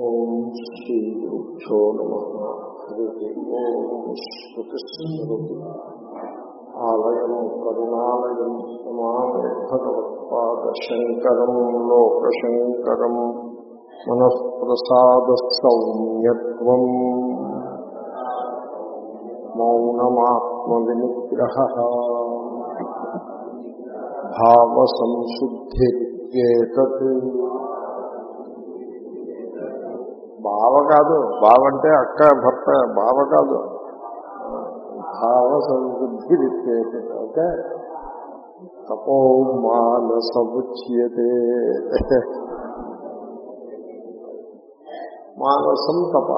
ఓం శ్రీ గురుభ్యో నమ హరి ఓం శ్రుతిస్మృతి ఆలయం కరుణాలయం నమామి భగవత్పాదశంకరం లోకశంకరం మనఃప్రసాద సౌమ్యత్వం మౌనమాత్మవినిగ్రహ భావసంశుద్ధిర్యేతత్ బావ కాదు బావ అంటే అక్క భర్త బావ కాదు. భావ సంవృద్ధి ఓకే? తపో మానసముచ్యతే మానసం తప.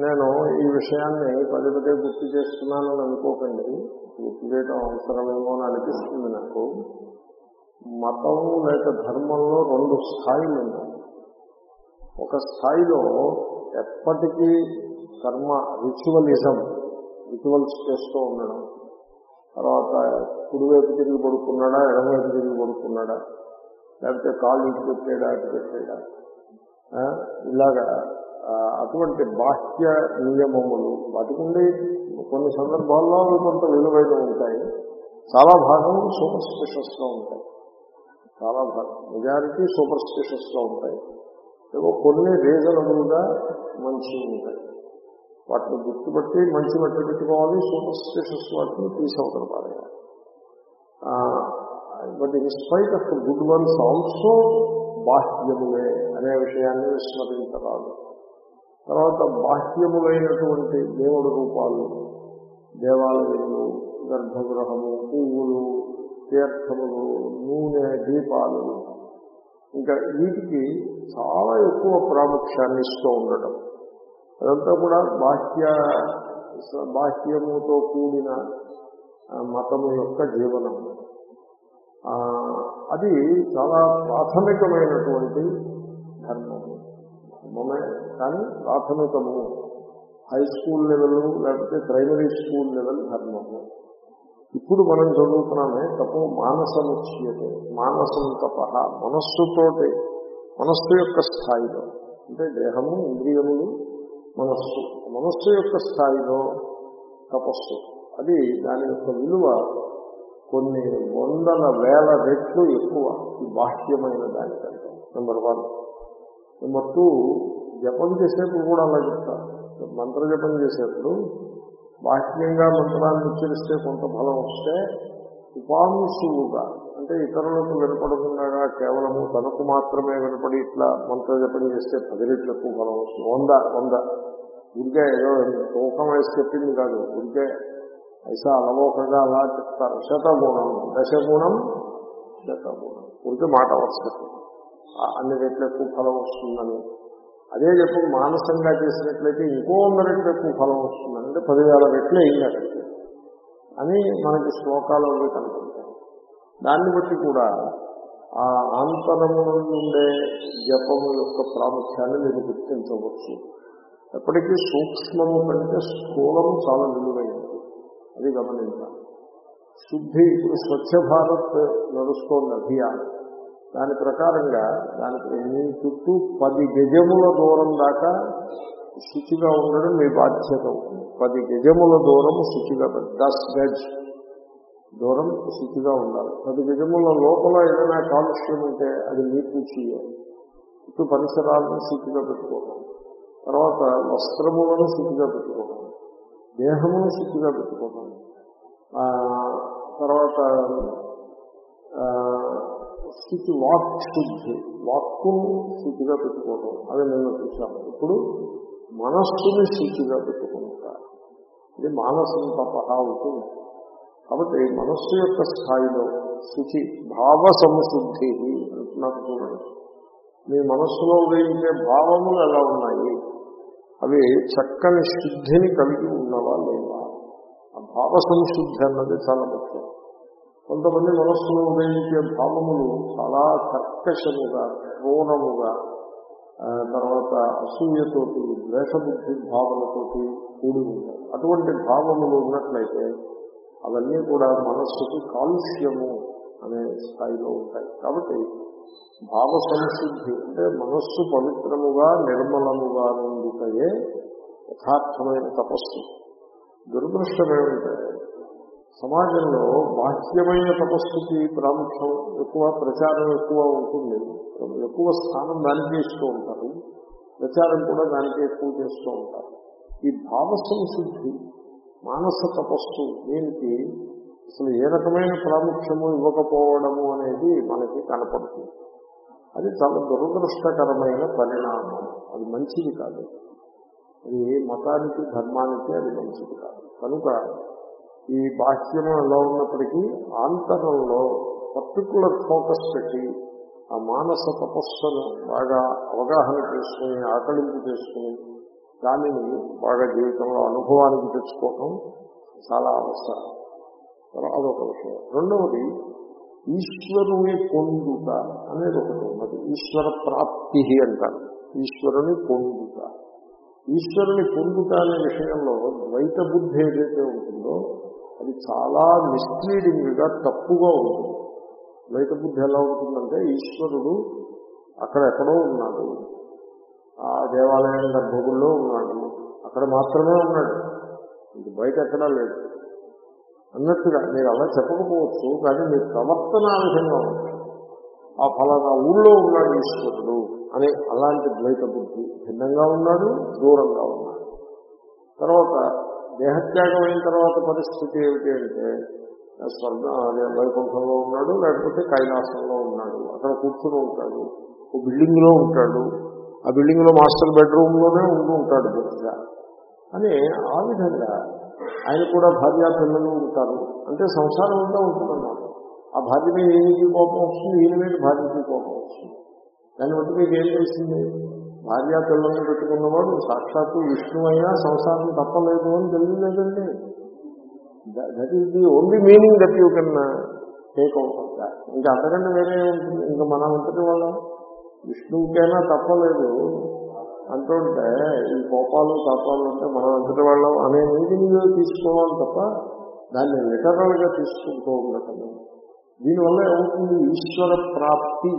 నేను ఈ విషయాన్ని పదే పదే గుర్తు చేస్తున్నానని అనుకోకండి. గుర్తు చేయడం అవసరమేమో అని అనిపిస్తుంది నాకు. మతం లేక ధర్మంలో రెండు స్థాయిలు ఉన్నాయి ఒక స్థాయిలో ఎప్పటికీ కర్మ రిచువలిజం రిచువల్స్ చేస్తూ ఉండడం. తర్వాత కుడివైపు తిరిగి పడుకున్నాడా ఎడమవైపు తిరిగి పడుకున్నాడా లేకపోతే కాళ్ళు ఇటు పెట్టాడా అటు పెట్టాడా? ఇలాగా అటువంటి బాహ్య నియమములు వాటికి కొన్ని సందర్భాల్లో అవి కొంత విలువైన ఉంటాయి. చాలా భాగం సూపర్ స్టిషస్ ఉంటాయి. చాలా భాగం మెజారిటీ సూపర్ స్టిషస్ ఉంటాయి. ఏవో కొన్ని రీజనబుల్గా మంచి ఉంటాయి. వాటిని గుర్తుపట్టి మంచి బట్టి పెట్టుకోవాలి సూపర్ స్టిషస్ వాటిని తీసవుతారు బాగా but in spite of good ones also బాహ్యములే అనే విషయాన్ని విస్మరించరాదు. తర్వాత బాహ్యములైనటువంటి దేవుడి రూపాలు దేవాలయములు గర్భగృహము పువ్వులు తీర్థములు నూనె దీపాలు ఇంకా వీటికి చాలా ఎక్కువ ప్రాముఖ్యాన్ని ఇస్తూ ఉండటం. అదంతా కూడా బాహ్య బాహ్యముతో కూడిన మతము యొక్క జీవనం. అది చాలా ప్రాథమికమైనటువంటి ధర్మము ధర్మమే కానీ ప్రాథమికము. హై స్కూల్ లెవెల్ లేకపోతే ప్రైమరీ స్కూల్ లెవెల్ ధర్మము. ఇప్పుడు మనం చదువుతున్నామే తపో మానసముచ్యతే మానసం తప మనస్సుతోటి మనస్సు యొక్క స్థాయిలో. అంటే దేహము ఇంద్రియములు మనస్సు. మనస్సు యొక్క స్థాయిలో తపస్సు. అది దాని యొక్క విలువ కొన్ని వందల వేల రెట్లు ఎక్కువ. ఈ బాహ్యమైన దానికంటే నెంబర్ వన్ నెంబర్ టూ జపం చేసేప్పుడు కూడా అలా చెప్తారు. మంత్ర జపం చేసేప్పుడు బాహ్యంగా మంత్రాన్ని ఉచ్చరిస్తే కొంత ఫలం వస్తే ఉపాంశువుగా అంటే ఇతరులకు వినపడకుండా కేవలము తనకు మాత్రమే వినపడి ఇట్లా మంత్ర జపం చేస్తే పది రెట్లకు ఫలం వస్తుంది. వంద వంద. ఉరికే ఏదో తూకం వేసి చెప్పింది కాదు. ఇంకే ఐసా అలవోకగా అలా చెప్తారు. శతగుణం దశగుణం శతగుణం. ఉంటే మాట వస్తుంది. అన్ని రెట్లకు ఫలం వస్తుందని అదే చెప్పు మానసంగా చేసినట్లయితే ఇంకో వంద రెట్లు ఎక్కువ ఫలం వస్తుందని అంటే పదివేల రెట్లు అయింది అక్కడికి అని మనకి శ్లోకాలు అవి కనపడతాయి దాన్ని బట్టి కూడా ఆ ఆంతరము నుండే జపము యొక్క ప్రాముఖ్యాన్ని మీరు గుర్తించవచ్చు. ఎప్పటికీ సూక్ష్మము కంటే స్థూలము చాలా విలువైనది. అది గమనించాలి. శుద్ధి ఇప్పుడు స్వచ్ఛ భారత్ నడుస్తోంది అభియానం. దాని ప్రకారంగా దానికి మీ చుట్టూ పది గజముల దూరం దాకా శుచిగా ఉండడం మీ బాధ్యత అవుతుంది. పది గజముల దూరం శుచిగా దస్ గజ్ దూరం శుచిగా ఉండాలి. పది గజముల లోపల ఏదైనా కాలుష్యం ఉంటే అది మీకు చేయాలి. చుట్టూ పరిసరాలను శుచిగా పెట్టుకోవడం తర్వాత వస్త్రములను శుచిగా పెట్టుకోవడం దేహమును శుచిగా పెట్టుకోవడం తర్వాత స్థితి వాక్ శుద్ధి. వాక్కును శుద్ధిగా పెట్టుకోవడం అది నిన్న చూశాము ఇప్పుడు మనస్సుని శుద్ధిగా పెట్టుకుంటారు. ఇది మానసిక తప అవుతుంది కాబట్టి మనస్సు యొక్క స్థాయిలో శుచి భావ సంశుద్ధి అంటున్నారు చూడండి. మీ మనస్సులో ఉదయించే భావములు ఎలా ఉన్నాయి? అవి చక్కని శుద్ధిని కలిగి ఉన్నవా లేవా ఆ భావ సంశుద్ధి అన్నది చాలా ముఖ్యం. కొంతమంది మనస్సులో ఉదయించే భావములు చాలా కర్కశముగా క్రూరముగా తర్వాత అసూయతోటి ద్వేషబుద్ధి భావనతోటి కూడి ఉంటాయి. అటువంటి భావములు ఉన్నట్లయితే అవన్నీ కూడా మనస్సుకి కాలుష్యము అనే స్థాయిలో ఉంటాయి. కాబట్టి భావ సంశుద్ధి అంటే మనస్సు పవిత్రముగా నిర్మలముగా నుండుటయే యథార్థమైన తపస్సు. దురదృష్టం సమాజంలో బాహ్యమైన తపస్సుకి ప్రాముఖ్యం ఎక్కువ ప్రచారం ఎక్కువ ఉంటుంది. ఎక్కువ స్థానం దానికే ఇస్తూ ఉంటారు. ప్రచారం కూడా దానికే ఎక్కువ చేస్తూ ఉంటారు. ఈ భావ సంశుద్ధి మానస తపస్సు దీనికి అసలు ఏ రకమైన ప్రాముఖ్యము ఇవ్వకపోవడము అనేది మనకి కనపడుతుంది. అది చాలా దురదృష్టకరమైన పరిణామం. అది మంచిది కాదు. అది మతానికి ధర్మానికి అది మంచిది కాదు. కనుక ఈ బాహ్యము ఎలా ఉన్నప్పటికీ ఆంతరంలో పర్టికులర్ ఫోకస్ పెట్టి ఆ మానస తపస్సును బాగా అవగాహన చేసుకుని ఆకలింపు చేసుకుని దానిని బాగా జీవితంలో అనుభవానికి తెచ్చుకోవటం చాలా అవసరం. అదొక విషయం. రెండవది ఈశ్వరుని పొందుట అనేది ఒకటి ఉన్నది. ఈశ్వర ప్రాప్తి అంటారు. ఈశ్వరుని పొందుట. ఈశ్వరుని పొందుట అనే విషయంలో ద్వైత బుద్ధి ఏదైతే ఉంటుందో అది చాలా మిస్లీడింగ్గా తప్పుగా ఉంటుంది. ద్వైత బుద్ధి ఎలా ఉంటుందంటే ఈశ్వరుడు అక్కడ ఎక్కడో ఉన్నాడు. ఆ దేవాలయం గర్భగుల్లో ఉన్నాడు. అక్కడ మాత్రమే ఉన్నాడు. ఇంక బయట ఎక్కడా లేదు. అన్నట్టుగా మీరు అలా చెప్పకపోవచ్చు కానీ మీ ప్రవర్తన ఆ విధంగా ఆ ఫలానా ఊళ్ళో ఉన్నాడు ఈశ్వరుడు అనే అలాంటి ద్వైత బుద్ధి భిన్నంగా ఉన్నాడు దూరంగా ఉన్నాడు. తర్వాత దేహత్యాగం అయిన తర్వాత పరిస్థితి ఏమిటి అంటే స్వర్గ వైకుంఠంలో ఉన్నాడు లేకపోతే కైలాసంలో ఉన్నాడు. అక్కడ కూర్చుని ఉంటాడు ఓ బిల్డింగ్లో ఉంటాడు. ఆ బిల్డింగ్లో మాస్టర్ బెడ్రూమ్లోనే ఉంటూ ఉంటాడు పూర్తిగా అని ఆ విధంగా ఆయన కూడా భార్య పిల్లలు ఉంటారు. అంటే సంసారం అంతా ఉంటుందన్నమాట. ఆ భార్య మీద ఏమిటి కోపం వస్తుంది? ఈయన మీద భార్యకి కోపం వస్తుంది. దాన్ని బట్టి మీకు ఏం తెలిసింది? భార్యా పిల్లల్ని పెట్టుకున్నవాడు సాక్షాత్తు విష్ణు అయినా సంసారం తప్పలేదు అని తెలియలేదండి. That is the only meaning that you can take out of that ఇంకా అంతకంటే వేరే ఉంటుంది? ఇంకా మనం అంతటి వాళ్ళం. విష్ణువుకైనా తప్పలేదు. అంటుంటే ఈ కోపాలు తాపాలు అంటే మనం అంతటి వాళ్ళం అనే మీనింగ్ తీసుకోవాలి తప్ప దాన్ని లిటరల్గా తీసుకుంటూ ఉండటం. దీనివల్ల ఏమవుతుంది? ఈశ్వర ప్రాప్తి.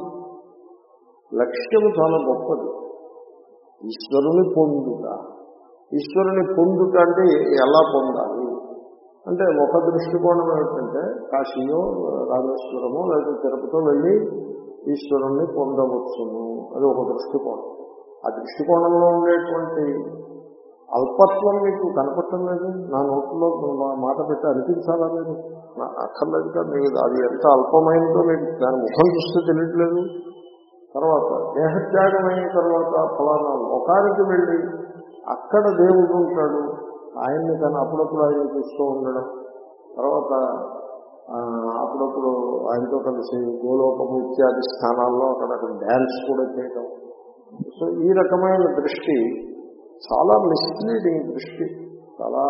లక్ష్యము చాలా గొప్పది. ఈశ్వరుని పొందుట. ఈశ్వరుని పొందుట అంటే ఎలా పొందాలి? అంటే ఒక దృష్టికోణం ఏమిటంటే కాశీయో రామేశ్వరమో లేదా తిరుపతిలో వెళ్ళి ఈశ్వరుణ్ణి పొందవచ్చును. అది ఒక దృష్టికోణం. ఆ దృష్టికోణంలో ఉండేటువంటి అల్పత్వం మీకు కనపడటం లేదు? నా నోట్లో మాట పెట్టి అనిపించాలా మీరు? అక్కర్లేదు కదా మీరు అది ఎంత అల్పమైనదో మీకు దాని ముఖం చూస్తే తెలియట్లేదు. తర్వాత దేహత్యాగం అయిన తర్వాత ఫలానా లోకానికి వెళ్ళి అక్కడ దేవుడు ఉంటాడు. ఆయన్ని తను అప్పుడప్పుడు ఆయన చూస్తూ ఉండడం. తర్వాత అప్పుడప్పుడు ఆయనతో కలిసి గోలోకము ఇత్యాది స్థానాల్లో అక్కడక్కడ డ్యాన్స్ కూడా చేయటం. సో ఈ రకమైన దృష్టి చాలా మిస్లీడింగ్ దృష్టి. చాలా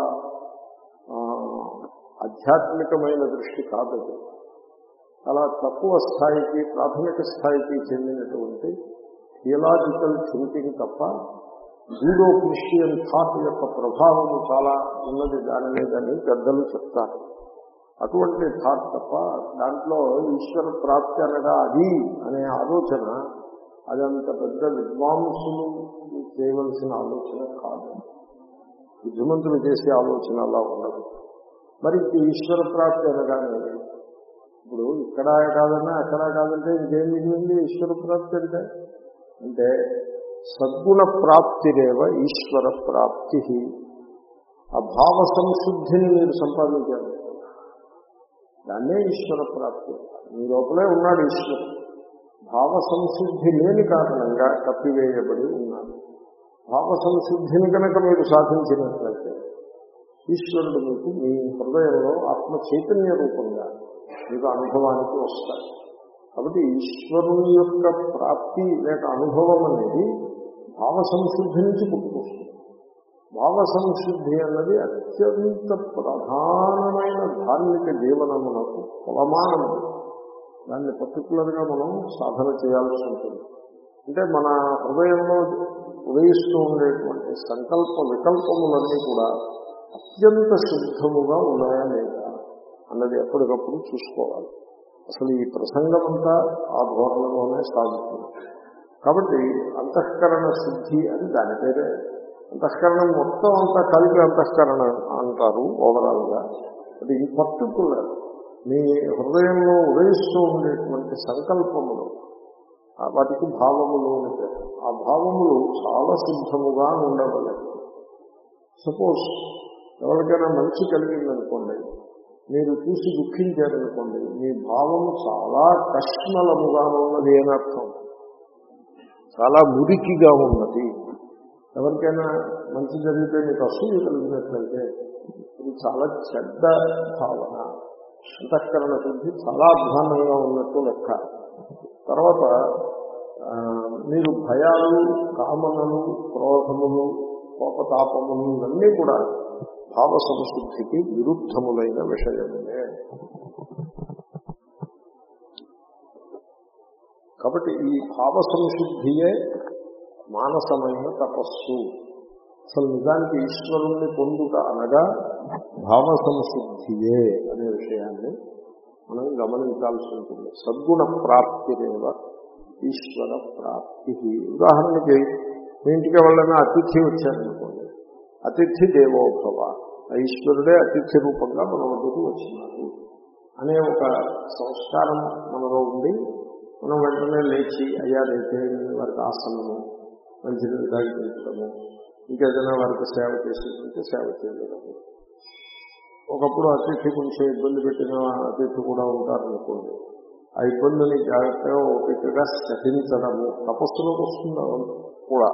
ఆధ్యాత్మికమైన దృష్టి కాదు చాలా తక్కువ స్థాయికి ప్రాథమిక స్థాయికి చెందినటువంటి థియలాజికల్ థింకింగ్ తప్ప జూడో క్రిస్టియన్ థాట్ యొక్క ప్రభావం చాలా ఉన్నది దాని లేదని పెద్దలు చెప్తారు. అటువంటి థాట్ తప్ప దాంట్లో ఈశ్వర ప్రాప్తి అనగా అది అనే ఆలోచన అదంత పెద్ద విద్వాంసులు చేయవలసిన ఆలోచన కాదు. బుద్ధిమంతులు చేసే ఆలోచన అలా ఉండదు. మరి ఈశ్వర ప్రాప్తి అనగానే ఇప్పుడు ఇక్కడ కాదన్నా అక్కడ కాదంటే ఇంకేం మిగిలింది? ఈశ్వర ప్రాప్తి అంటే? అంటే సద్గుణ ప్రాప్తిరేవ ఈశ్వర ప్రాప్తి. ఆ భావ సంశుద్ధిని మీరు సంపాదించారు. దాన్నే ఈశ్వర ప్రాప్తి. మీ లోపలే ఉన్నాడు ఈశ్వరుడు. భావ సంశుద్ధి లేని కారణంగా కప్పివేయబడి ఉన్నాడు. భావ సంశుద్ధిని కనుక మీరు సాధించినట్లయితే ఈశ్వరుడు మీకు మీ హృదయంలో ఆత్మ చైతన్య రూపంగా మీకు అనుభవానికి వస్తాయి. కాబట్టి ఈశ్వరుని యొక్క ప్రాప్తి లేక అనుభవం అనేది భావ సంశుద్ధి నుంచి పుట్టుకొస్తుంది. భావ సంశుద్ధి అన్నది అత్యంత ప్రధానమైన ధార్మిక జీవనమునకు కొలమానము దాన్ని పర్టికులర్గా మనం సాధన చేయాల్సి ఉంటుంది. అంటే మన హృదయంలో ఉదయిస్తూ ఉండేటువంటి సంకల్ప వికల్పములన్నీ కూడా అత్యంత శుద్ధముగా ఉన్నాయా లేదు? అన్నది ఎప్పటికప్పుడు చూసుకోవాలి. అసలు ఈ ప్రసంగం అంతా ఆ ధోరణలోనే సాగుతుంది. కాబట్టి అంతఃకరణ శుద్ధి అని దాని పేరే. అంతఃకరణం మొత్తం అంతా కలిపి అంతఃకరణ అంటారు ఓవరాల్గా అది ఈ పర్టికులర్ మీ హృదయంలో ఉదయిస్తూ ఉండేటువంటి సంకల్పములు ఆ వాటికి భావములు ఆ భావములు చాలా శుద్ధముగా ఉండవలేదు సపోజ్ ఎవరికైనా మంచి కలిగిందనుకోండి మీరు చూసి దుఃఖించారనుకోండి మీ భావము చాలా కష్మలముగా ఉన్నది అని అర్థం. చాలా మురికిగా ఉన్నది. ఎవరికైనా మంచి జరిగితే మీకు అసూయ కలిగినట్లయితే ఇది చాలా చెడ్డ భావన. అంతఃకరణ శుద్ధి చాలా అధ్వానంగా ఉన్నట్టు లెక్క. తర్వాత మీరు భయాలు కామనలు క్రోధములు కోపతాపములు ఇవన్నీ కూడా భావ సంశుద్ధికి విరుద్ధములైన విషయములే. కాబట్టి ఈ భావ సంశుద్ధియే మానసమైన తపస్సు. అసలు నిజానికి ఈశ్వరుణ్ణి పొందుట అనగా భావ సంశుద్ధియే అనే విషయాన్ని మనం గమనించాల్సి ఉంటుంది. సద్గుణ ప్రాప్తిరేవ ఈశ్వర ప్రాప్తి. ఉదాహరణకి మీ ఇంటికి ఎవరైనా అతిథి వచ్చారనుకోండి. అతిథి దేవోభవ ఈశ్వరుడే అతిథి రూపంగా మన వద్దకు వచ్చినాడు అనే ఒక సంస్కారం మనలో ఉండి మనం వెంటనే లేచి అయ్యా రేపే వారికి ఆసనము మంచినీళ్ళు తాగిపించడము ఇంకేదైనా వారికి సేవ చేసేటువంటి సేవ చేయడము ఒకప్పుడు అతిథి కొంచెం ఇబ్బంది పెట్టిన అతిథి కూడా ఉంటారనుకోండి. ఆ ఇబ్బందిని జాగ్రత్తగా ఓపికగా సహించడము తపస్సులోకి వస్తుంది కూడా.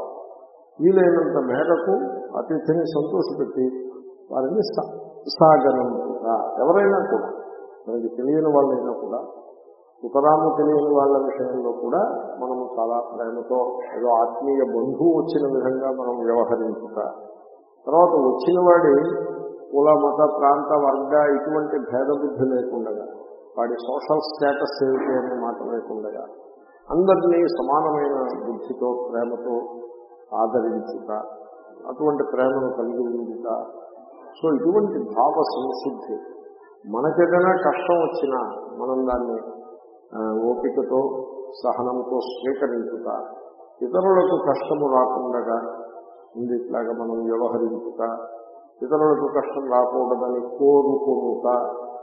వీలైనంత మేరకు అతిథిని సంతోషపెట్టి వారిని సా- సాగనంపుగా ఎవరైనా కూడా మనకి తెలియని వాళ్ళైనా కూడా సుఖరాము తెలియని వాళ్ళ విషయంలో కూడా మనము చాలా ప్రేమతో ఏదో ఆత్మీయ బంధువు వచ్చిన విధంగా మనం వ్యవహరించుట. తర్వాత వచ్చిన వాడి కుల మత ప్రాంత వర్గ ఇటువంటి భేదబుద్ధి లేకుండా వాడి సోషల్ స్టేటస్ ఏమిటి అనే మాట లేకుండా అందరినీ సమానమైన బుద్ధితో ప్రేమతో ఆదరించుట అటువంటి ప్రేమను కలిగి ఉండుట. సో ఇటువంటి భావ సంశుద్ధి మనకేదైనా కష్టం వచ్చినా మనం దాన్ని ఓపికతో సహనంతో స్వీకరించుట ఇతరులకు కష్టము రాకుండా ఉంది ఇట్లాగా మనం వ్యవహరించుట ఇతరులకు కష్టం రాకూడదని కోరుకునుట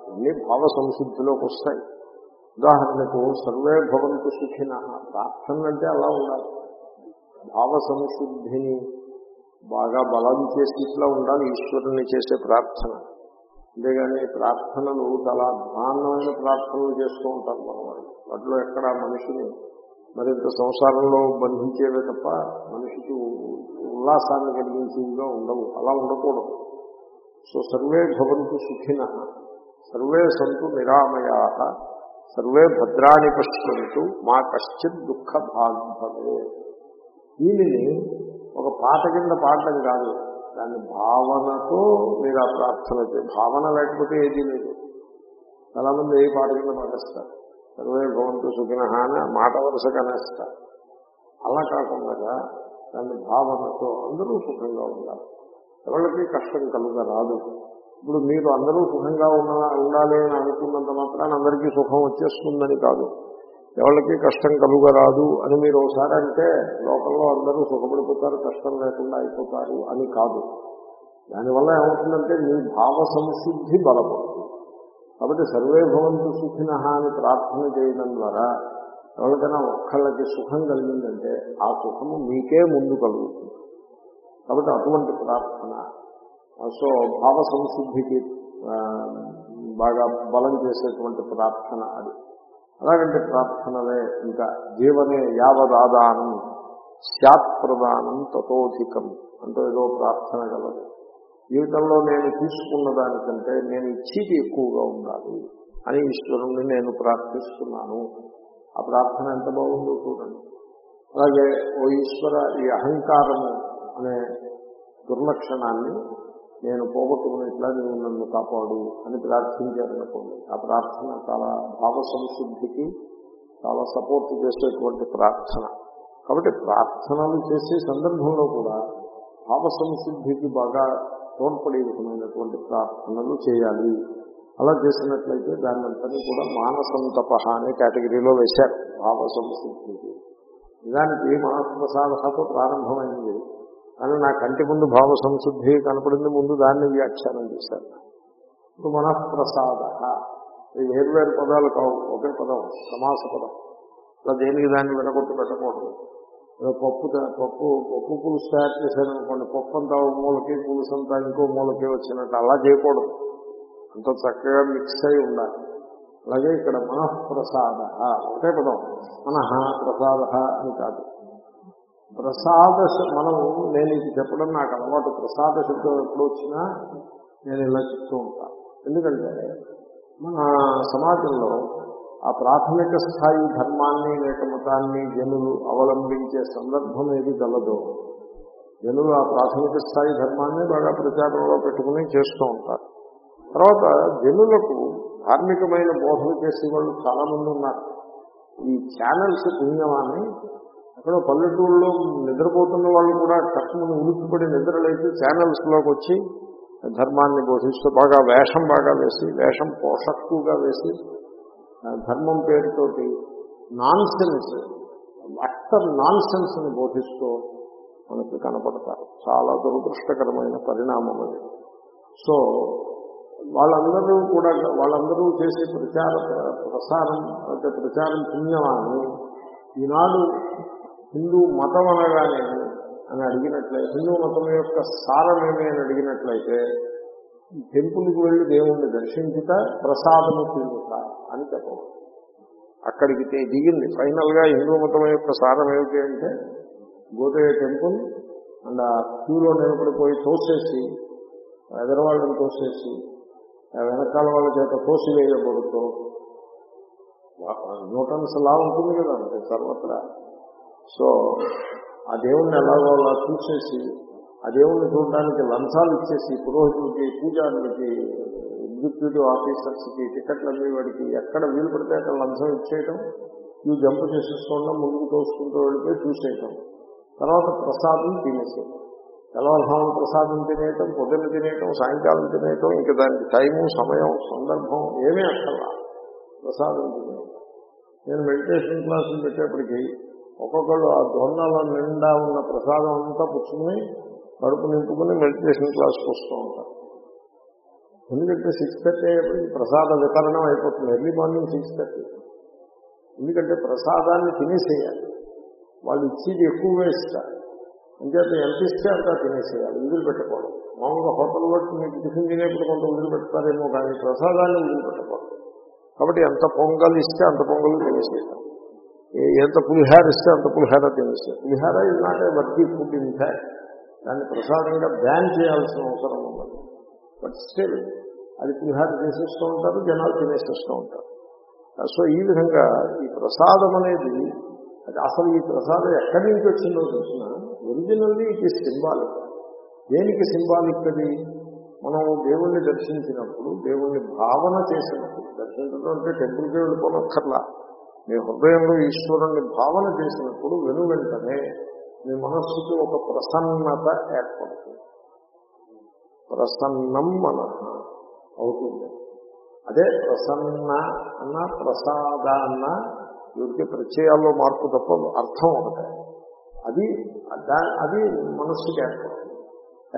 ఇవన్నీ భావ సంశుద్ధిలోకి వస్తాయి. ఉదాహరణకు సర్వే భవంతు సుఖిన ప్రార్థన అంటే అలా ఉండాలి. భావ సంశుద్ధిని బాగా బలం చేసి ఇట్లా ఉండాలి ఈశ్వరుని చేసే ప్రార్థన. అంతేగాని ప్రార్థనలు చాలా అధ్వాన్నమైన ప్రార్థనలు చేస్తూ ఉంటారు మన వాళ్ళు వాటిలో ఎక్కడ మనిషిని మరింత సంసారంలో బంధించేవే తప్ప మనిషికి ఉల్లాసాన్ని కలిగించేవిగా ఉండవు. అలా ఉండకూడదు. సో సర్వే భవంతు సుఖిన సర్వే సంతు నిరామయా సర్వే భద్రాన్ని పశ్యంతు మా కశ్చిత్ దుఃఖ భాగ్భవే. దీనిని ఒక పాట కింద పాడటం కాదు. దాని భావనతో మీరు ఆ ప్రార్థన భావన లేకపోతే ఏదీ లేదు. చాలా మంది ఏ పాట కింద పాటిస్తారు సర్వే భవంతు సుఖిన అని మాట వరుస అనేస్తారు అలా కాకుండా దాని భావనతో అందరూ సుఖంగా ఉండాలి. ఎవరికి కష్టం కలుగ రాదు. ఇప్పుడు మీరు అందరూ సుఖంగా ఉన్న ఉండాలి అని అనుకున్నంత మాత్రాన్ని అందరికీ సుఖం వచ్చేస్తుందని కాదు. ఎవరికి కష్టం కలుగరాదు అని మీరు ఒకసారి అంటే లోకంలో అందరూ సుఖపడిపోతారు కష్టం లేకుండా అయిపోతారు అని కాదు. దానివల్ల ఏమవుతుందంటే మీ భావ సంశుద్ధి బలపడుతుంది. కాబట్టి సర్వే భవంతు సుఖిన అని ప్రార్థన చేయడం ద్వారా ఎవరికైనా ఒక్కళ్ళకి సుఖం కలిగిందంటే ఆ సుఖము మీకే ముందు కలుగుతుంది. కాబట్టి అటువంటి ప్రార్థన సో భావ సంశుద్ధికి బాగా బలం చేసేటువంటి ప్రార్థన అది. అలాగంటే ప్రార్థనలే. ఇంకా జీవనే యావదాదానం స్యాత్ ప్రదానం తతోధికం అంటూ ఏదో ప్రార్థన గలదు. జీవితంలో నేను తీసుకున్న దానికంటే నేను ఇచ్చేది ఎక్కువగా ఉండాలి అని ఈశ్వరుణ్ణి నేను ప్రార్థిస్తున్నాను. ఆ ప్రార్థన ఎంత బాగుందో చూడండి. అలాగే ఓ ఈశ్వర ఈ అహంకారము అనే దుర్లక్షణాన్ని నేను పోగొట్టుకునేట్లా నన్ను కాపాడు అని ప్రార్థించారనుకోండి ఆ ప్రార్థన చాలా భావ సంశుద్ధికి చాలా సపోర్ట్ చేసేటువంటి ప్రార్థన. కాబట్టి ప్రార్థనలు చేసే సందర్భంలో కూడా భావ సంశుద్ధికి బాగా తోడ్పడే విధమైనటువంటి ప్రార్థనలు చేయాలి. అలా చేసినట్లయితే దాన్ని అంతని కూడా మానసంతప అనే కేటగిరీలో వేశారు భావ సంస్కృతి నిజానికి మనఃప్రసాదతో ప్రారంభమైంది కానీ నా కంటి ముందు భావ సంశుద్ధి కనపడింది ముందు దాన్ని వ్యాఖ్యానం చేశాను ఇప్పుడు మనఃప్రసాద. ఇవి వేరు వేరు పదాలు కావు ఒకే పదం సమాస పదం. ఇలా దేనికి దాన్ని విడగొట్టు పెట్టకూడదు. పప్పు పప్పు పప్పు పులుసు తయారు చేశారనుకోండి పప్పు అంతా ఒక మూలకి పులుసు అంతా ఇంకో మూలకి వచ్చినట్టు అలా చేయకూడదు. అంత చక్కగా మిక్స్ అయి ఉండాలి. అలాగే ఇక్కడ మనఃప్రసాద. ఒకే పదం. మనః ప్రసాద అని కాదు. ప్రసాద మనం నేను ఇది చెప్పడం నాకు అలవాటు. ప్రసాద శబ్దం ఎప్పుడు వచ్చినా నేను ఇలా చెప్తూ ఉంటాను ఎందుకంటే మన సమాజంలో ఆ ప్రాథమిక స్థాయి ధర్మాన్ని లేక మతాన్ని జనులు అవలంబించే సందర్భం ఏది కలదు జనులు ఆ ప్రాథమిక స్థాయి ధర్మాన్ని బాగా ప్రచారంలో పెట్టుకుని చేస్తూ ఉంటారు. తర్వాత జనులకు ధార్మికమైన బోధన చేసే వాళ్ళు చాలామంది ఉన్నారు. ఈ ఛానల్స్ పుణ్యమాన్ని అక్కడ పల్లెటూళ్ళలో నిద్రపోతున్న వాళ్ళు కూడా కష్టమని ఉలిక్కిపడి నిద్రలేసి ఛానల్స్లోకి వచ్చి ధర్మాన్ని బోధిస్తూ బాగా వేషం బాగా వేసి వేషం పోషక్కువగా వేసి ధర్మం పేరుతోటి నాన్ సెన్స్ అట్టర్ నాన్ సెన్స్ని బోధిస్తూ మనకు కనపడతారు. చాలా దురదృష్టకరమైన పరిణామం అది సో వాళ్ళందరూ కూడా వాళ్ళందరూ చేసే ప్రచార ప్రసారం అంటే ప్రచారం పుణ్యమాని. ఈనాడు హిందూ మతం అనగానే అని అడిగినట్లయితే హిందూ మతం యొక్క సారమేమి అని అడిగినట్లయితే టెంపుల్కి వెళ్ళి దేవుణ్ణి దర్శించుట ప్రసాదము తిరుగుట అని చెప్పవచ్చు. అక్కడికి దిగింది. ఫైనల్గా హిందూ మతం యొక్క సారం ఏమిటి అంటే గోదే టెంపుల్ అండ్ ఆ క్యూలో నిలబడిపోయి తోసేసి ఎదరవాళ్ళని తోసేసి వెనకాల వాళ్ళ చేత తోసి వేయబడుతూ న్యూటన్స్ లా ఉంటుంది కదా అంటే సర్వత్రా. సో ఆ దేవుణ్ణి ఎలాగో అలా చూసేసి ఆ దేవుణ్ణి చూడడానికి లంచాలు ఇచ్చేసి పురోహితులకి పూజారులకి ఎగ్జిక్యూటివ్ ఆఫీసర్స్కి టికెట్లు అమ్మే వాడికి ఎక్కడ వీలు పడితే అక్కడ లంచం ఇచ్చేయటం ఇవి జంప్ చేసేసుకోవడం ముందుకు తోసుకుంటూ వెళ్ళిపోయి చూసేయటం. తర్వాత ప్రసాదం తినేసేయటం తెల్లవారుజామున ప్రసాదం తినేయటం పొద్దున్న తినేయటం సాయంకాలం తినేయటం ఇంకా దానికి టైము సమయం సందర్భం ఏమీ అక్కర్లా. ప్రసాదం తినేయటం. నేను మెడిటేషన్ క్లాసులు పెట్టేప్పటికీ ఒక్కొక్కళ్ళు ఆ దొన్నల నిండా ఉన్న ప్రసాదం అంతా పుచ్చుకుని కడుపు నింపుకుని మెడిటేషన్ క్లాస్కి వస్తూ ఉంటారు. ఎందుకంటే సిక్స్ థర్టీ ప్రసాద వితరణం అయిపోతుంది. ఎర్లీ మార్నింగ్ సిక్స్ థర్టీ ఎందుకంటే ప్రసాదాన్ని తినేసేయాలి. వాళ్ళు ఇచ్చేది ఎక్కువ వేస్తారు ఇంకేత ఎంత ఇస్తే అంత తినేసేయాలి. వదిలిపెట్టకూడదు మామూలుగా హోటల్ బట్టి మీకు టిఫిన్ తినేప్పుడు కొంత వదిలిపెడతారేమో కానీ ప్రసాదాన్ని వదిలిపెట్టకూడదు కాబట్టి ఎంత పొంగల్ ఇస్తే అంత పొంగల్ తినేసేయాలి. ఎంత పులిహార ఇస్తే అంత పులిహార తినేసేయాలి పులిహార ఇది not a worthy food in దాన్ని ప్రసాదంగా బ్యాన్ చేయాల్సిన అవసరం ఉన్నది బట్ స్టిల్ అది పులిహార చేసేస్తూ ఉంటారు జనాలు తినేసేస్తూ ఉంటారు. సో ఈ విధంగా ఈ ప్రసాదం అనేది అది అసలు ఈ ప్రసాదం ఎక్కడి నుంచి వచ్చిందో చూసిన ఒరిజినల్లీ ఇది సింబాలిక్ దేనికి సింబాలిక్ అది? మనం దేవుణ్ణి దర్శించినప్పుడు దేవుణ్ణి భావన చేసినప్పుడు దర్శించడం అంటే టెంపుల్కి వెళ్ళిపోనక్కర్లా మీ హృదయంలో ఈశ్వరుణ్ణి భావన చేసినప్పుడు వెను వెంటనే మీ మనస్సుకి ఒక ప్రసన్నత ఏర్పడుతుంది. ప్రసన్నం మన అవుతుంది. అదే ప్రసన్న అన్న ప్రసాద అన్న వీరికి ప్రత్యయాల్లో మార్పు తప్ప అర్థం ఒకటే. అది అది మనస్సుకి ఏర్పడుతుంది.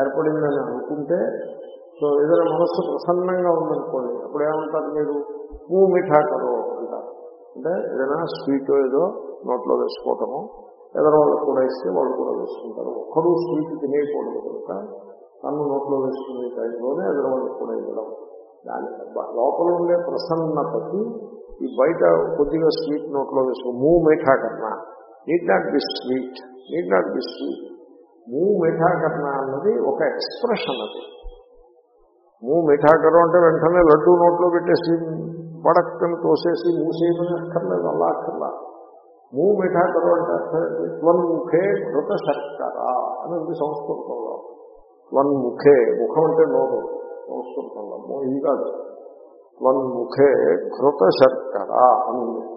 ఏర్పడిందని అనుకుంటే సో ఏదైనా మనస్సు ప్రసన్నంగా ఉందనుకోండి అప్పుడు ఏమంటారు మీరు? పూ మిఠా కరో అంటే ఏదైనా స్వీట్ ఏదో నోట్లో వేసుకోవటము ఎదర వాళ్ళకు కూడా ఇస్తే వాళ్ళు కూడా వేసుకుంటారు. ఒక్కరూ స్వీట్ తినేయకూడదు కనుక తను నోట్లో వేసుకునే టైంలోనే ఎదురు వాళ్ళకి కూడా ఇవ్వడం దాని లోపల ఉండే ప్రసన్నతకి ఈ బయట కొద్దిగా స్వీట్ నోట్లో వేసుకో మూ మీఠా కన్నా need not be sweet need not be sweet మూ మీఠా అన్నది ఒక ఎక్స్ప్రెషన్ అది. మూ మిఠాకరం అంటే వెంటనే లడ్డూ నోట్లో పెట్టేసి పడక్కని తోసేసి మూసేయమని అక్కర్లేదు అలా అక్కర్లా. మూ మిఠాకరు అంటే అర్థం త్వన్ముఖే కృత శర్కర అని ఉంది సంస్కృతంలో. త్వన్ముఖే ముఖం అంటే నోరు సంస్కృతంలో. మో- ఇది కాదు. త్వన్ముఖే కృత శర్కర అని ఉంది.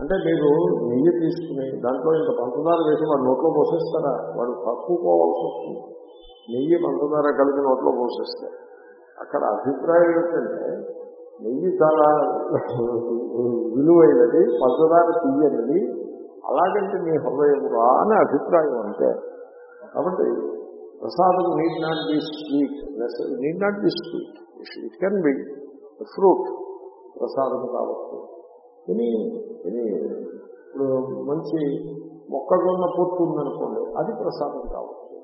అంటే మీరు నెయ్యి తీసుకుని దాంట్లో ఇంత పంచదార వేసి వాడు నోట్లో పోసేస్తారా? వాడు తక్కువకోవాల్సి వస్తుంది. నెయ్యి పంచదార కలిపి నోట్లో పోసేస్తే. అక్కడ అభిప్రాయం ఏంటంటే నెయ్యి చాలా విలువైనది పంచదార తీయనిది. అలాగంటే నీ హృదయమురా అని అభిప్రాయం అంటే. కాబట్టి ప్రసాదం need not be sweet need not be sweet it can be fruit ప్రసాదం కావచ్చు. ఇది ఇది ఇప్పుడు మంచి మొక్కజొన్న పొట్టు ఉందనుకోండి అది ప్రసాదం కావచ్చు.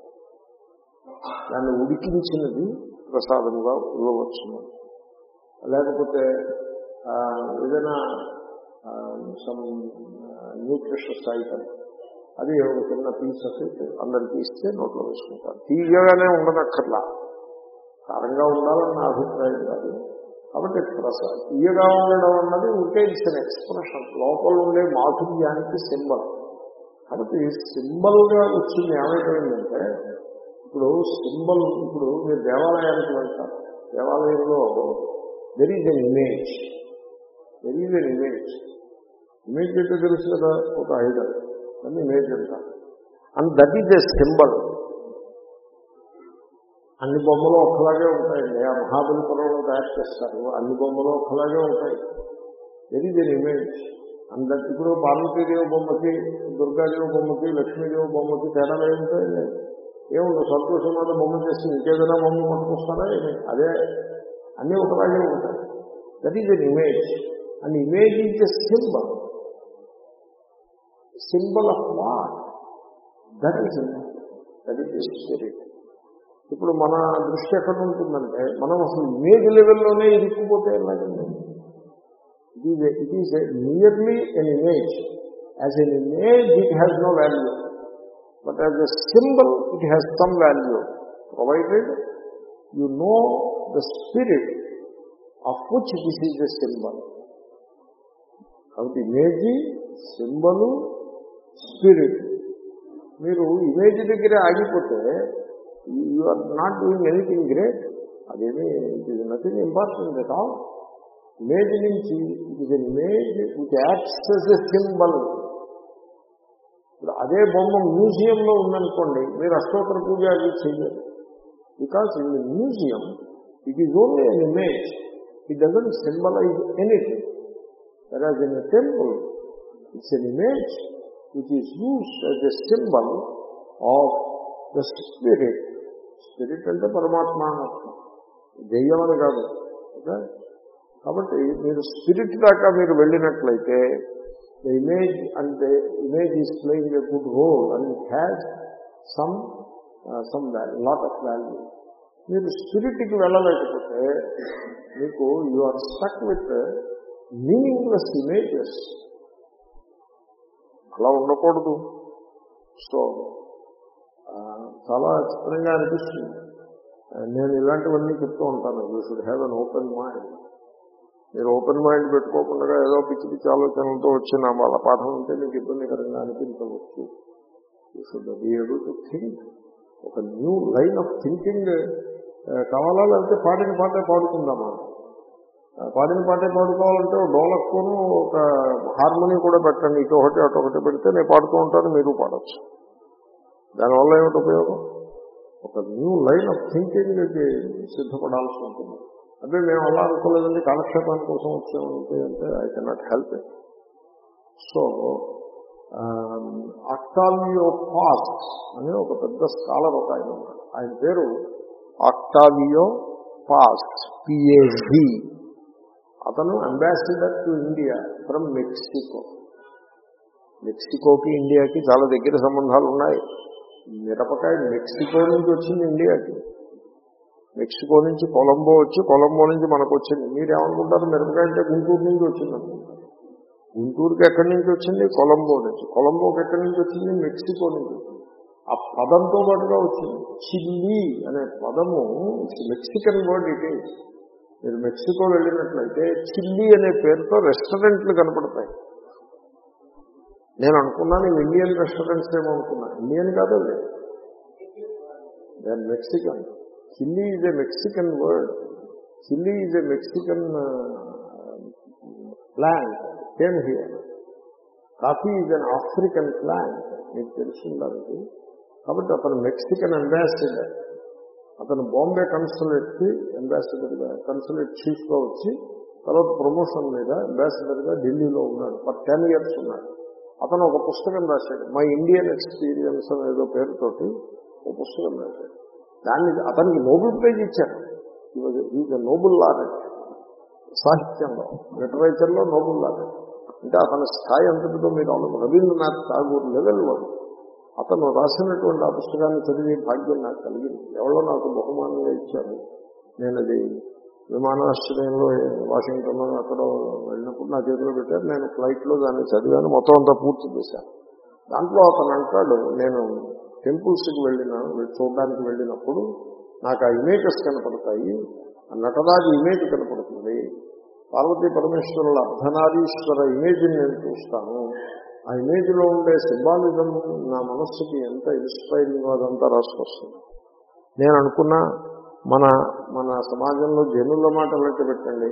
దాన్ని ఉడికించినది ప్రసాదంగా ఇవ్వవచ్చును. లేకపోతే ఏదైనా సమ్ న్యూట్రిషస్ ఐటమ్ అది ఒక చిన్న పీస్ ఆఫ్ అందరికి ఇస్తే నోట్లో వేసుకుంటారు. తీయగానే ఉండనక్కర్లా. కారంగా ఉండాలని నా అభిప్రాయం కాదు. కాబట్టి ప్రసాద్ తీయగా ఉండడం అన్నది ఉంటే ఇట్స్ అన్ ఎక్స్ప్రెషన్ లోపల ఉండే మాధుర్యానికి సింబల్. కాబట్టి సింబల్గా వచ్చింది ఏమైపోయిందంటే ఇప్పుడు సింబల్ ఇప్పుడు మీరు దేవాలయానికి వెళ్తారు. దేవాలయంలో there is an image there is an image image అంటే తెలుసు కదా ఒక ఐడల్ అని ఇమేజ్ అంటారు and that is a symbol అన్ని బొమ్మలు ఒక్కలాగే ఉంటాయండి ఆ మహాబలిపురంలో తయారు చేస్తారు. అన్ని బొమ్మలు ఒక్కలాగే ఉంటాయి. దెర్ ఈజ్ ఎన్ ఇమేజ్ అందరి ఇప్పుడు పార్వతీదేవి బొమ్మకి దుర్గాదేవి బొమ్మకి లక్ష్మీదేవి బొమ్మకి తేడా ఏముంటాయి ఏముండదు సంతోషమైన బొమ్మ చేసి ఇంకేదైనా బొమ్మ పట్టుకొస్తారా? ఏమి? అదే అన్నీ ఒకలాగే ఉంటాయి that is an image and image is a symbol symbol of what that is that is spirit ఇప్పుడు మన దృష్టి ఎక్కడ ఉంటుందంటే మనం అసలు ఇమేజ్ లెవెల్లోనే ఇరుక్కుపోతే ఎలాగండి? It is it is nearly an image as an image it has no value but as a symbol it has some value provided you know the spirit of which this is the symbol కాబట్టి image symbol spirit మీరు image దగ్గర ఆగిపోతే you are not doing anything great అదేమి it is nothing important at all image నుంచి it is image with acts a symbol ఇప్పుడు అదే బొమ్మ మ్యూజియంలో ఉందనుకోండి మీరు అష్టోత్తర పూజ అది చెయ్యరు because in the museum it is only an image it doesn't symbolize anything whereas in a temple it's an image which is used as a symbol of the spirit. Spirit అంటే పరమాత్మ అని అర్థం దెయ్యం అని కాదు ఓకే కాబట్టి మీరు spirit దాకా మీరు వెళ్ళినట్లయితే ద ఇమేజ్ అంటే image is playing a good role and it has some some value lot of value మీరు స్పిరిట్కి వెళ్ళలేకపోతే మీకు you are stuck with meaningless images. అలా ఉండకూడదు. సో చాలా చిత్రంగా అనిపిస్తుంది. నేను ఇలాంటివన్నీ చెప్తూ ఉంటాను. You should have an open mind మీరు ఓపెన్ మైండ్ పెట్టుకోకుండా ఏదో పిచ్చి పిచ్చి ఆలోచనలతో వచ్చిన వాళ్ళ పాఠం ఉంటే మీకు ఇబ్బందికరంగా అనిపించవచ్చు. You should be able to think ఒక న్యూ లైన్ ఆఫ్ థింకింగ్ కావాలా లేకపోతే పాడిన పాటే పాడుకుందామా? పాడిన పాటే పాడుకోవాలంటే డోలక్కును ఒక హార్మోని కూడా పెట్టండి ఇటు ఒకటి అటు ఒకటి పెడితే నేను పాడుతూ ఉంటాను మీరు పాడచ్చు. దానివల్ల ఏమిటి ఉపయోగం? ఒక న్యూ లైన్ ఆఫ్ థింకింగ్కి సిద్ధపడాల్సి ఉంటుంది. అంటే మేము అలా అనుకోలేదండి కాలక్షేపాని కోసం వచ్చామంటే అంటే I cannot help it so Octavio Paz అని ఒక పెద్ద స్కాలర్ ఒక ఆయన ఉన్నాడు ఆయన పేరు ఆక్టావియో పాస్ పిఏజి అతను ambassador to India from Mexico మెక్సికోకి ఇండియాకి చాలా దగ్గర సంబంధాలు ఉన్నాయి. మిరపకాయ మెక్సికో నుంచి వచ్చింది ఇండియాకి మెక్సికో నుంచి కొలంబో వచ్చి కొలంబో నుంచి మనకు వచ్చింది. మీరేమనుకుంటారు? మిరపకాయ అంటే గుంటూరు నుంచి వచ్చింది అనుకుంటారు. గుంటూరుకి ఎక్కడి నుంచి వచ్చింది? కొలంబో నుంచి. కొలంబోకి ఎక్కడి నుంచి వచ్చింది? మెక్సికో నుంచి వచ్చింది. ఆ పదంతో పాటుగా వచ్చింది. చిల్లీ అనే పదము మెక్సికన్ వర్డ్ ఇట్ మీరు మెక్సికో వెళ్ళినట్లయితే చిల్లీ అనే పేరుతో రెస్టారెంట్లు కనపడతాయి. నేను అనుకున్నాను ఇవి ఇండియన్ రెస్టారెంట్స్ ఏమో అనుకున్నా. ఇండియన్ కాదు దాని Mexican chilli is a Mexican word chilli is a Mexican plant same here coffee is an African plant మీకు తెలుసుండాలి కాబట్టి అతను మెక్సికన్ అంబాసిడర్. అతను బాంబే కన్సులేట్కి అంబాసిడర్గా కన్సులేట్ చీఫ్గా వచ్చి తర్వాత ప్రమోషన్ మీద అంబాసిడర్గా ఢిల్లీలో ఉన్నాడు. ఫర్ టెన్ ఇయర్స్ ఉన్నాడు. అతను ఒక పుస్తకం రాశాడు. మై ఇండియన్ ఎక్స్పీరియన్స్ అనేదో పేరుతోటి ఒక పుస్తకం రాశాడు. దాన్ని అతనికి నోబెల్ ప్రైజ్ ఇచ్చారు. ఈజ్ నోబుల్ లారెట్ సాహిత్యంలో లిటరేచర్లో నోబుల్ లారెట్. అంటే అతని స్థాయి ఎంతటితో మీరు ఆలోచన రవీంద్రనాథ్ ఠాగూర్ లెవెల్ వాడు. అతను రాసినటువంటి ఆ పుస్తకాన్ని చదివే భాగ్యం నాకు కలిగింది. ఎవరో నాకు బహుమానంగా ఇచ్చారు. నేను అది విమానాశ్రయంలో వాషింగ్టన్లో అక్కడ వెళ్ళినప్పుడు నా చేతిలో పెట్టారు. నేను ఫ్లైట్లో దాన్ని చదివాను. మొత్తం అంతా పూర్తి చేశాను. దాంట్లో అతను అంటాడు నేను టెంపుల్స్కి వెళ్ళిన చూడడానికి వెళ్ళినప్పుడు నాకు ఆ ఇమేజెస్ కనపడతాయి. ఆ నటరాజు ఇమేజ్ కనపడుతుంది. పార్వతీ పరమేశ్వరుల అర్ధనారీశ్వర ఇమేజ్ని నేను చూస్తాను. ఆ ఇమేజ్లో ఉండే సింబాలిజం నా మనస్సుకి ఎంత ఇన్స్పైరింగ్ అదంతా రాసుకొస్తుంది. నేను అనుకున్నా మన మన సమాజంలో జనుల మాట లెక్క పెట్టండి.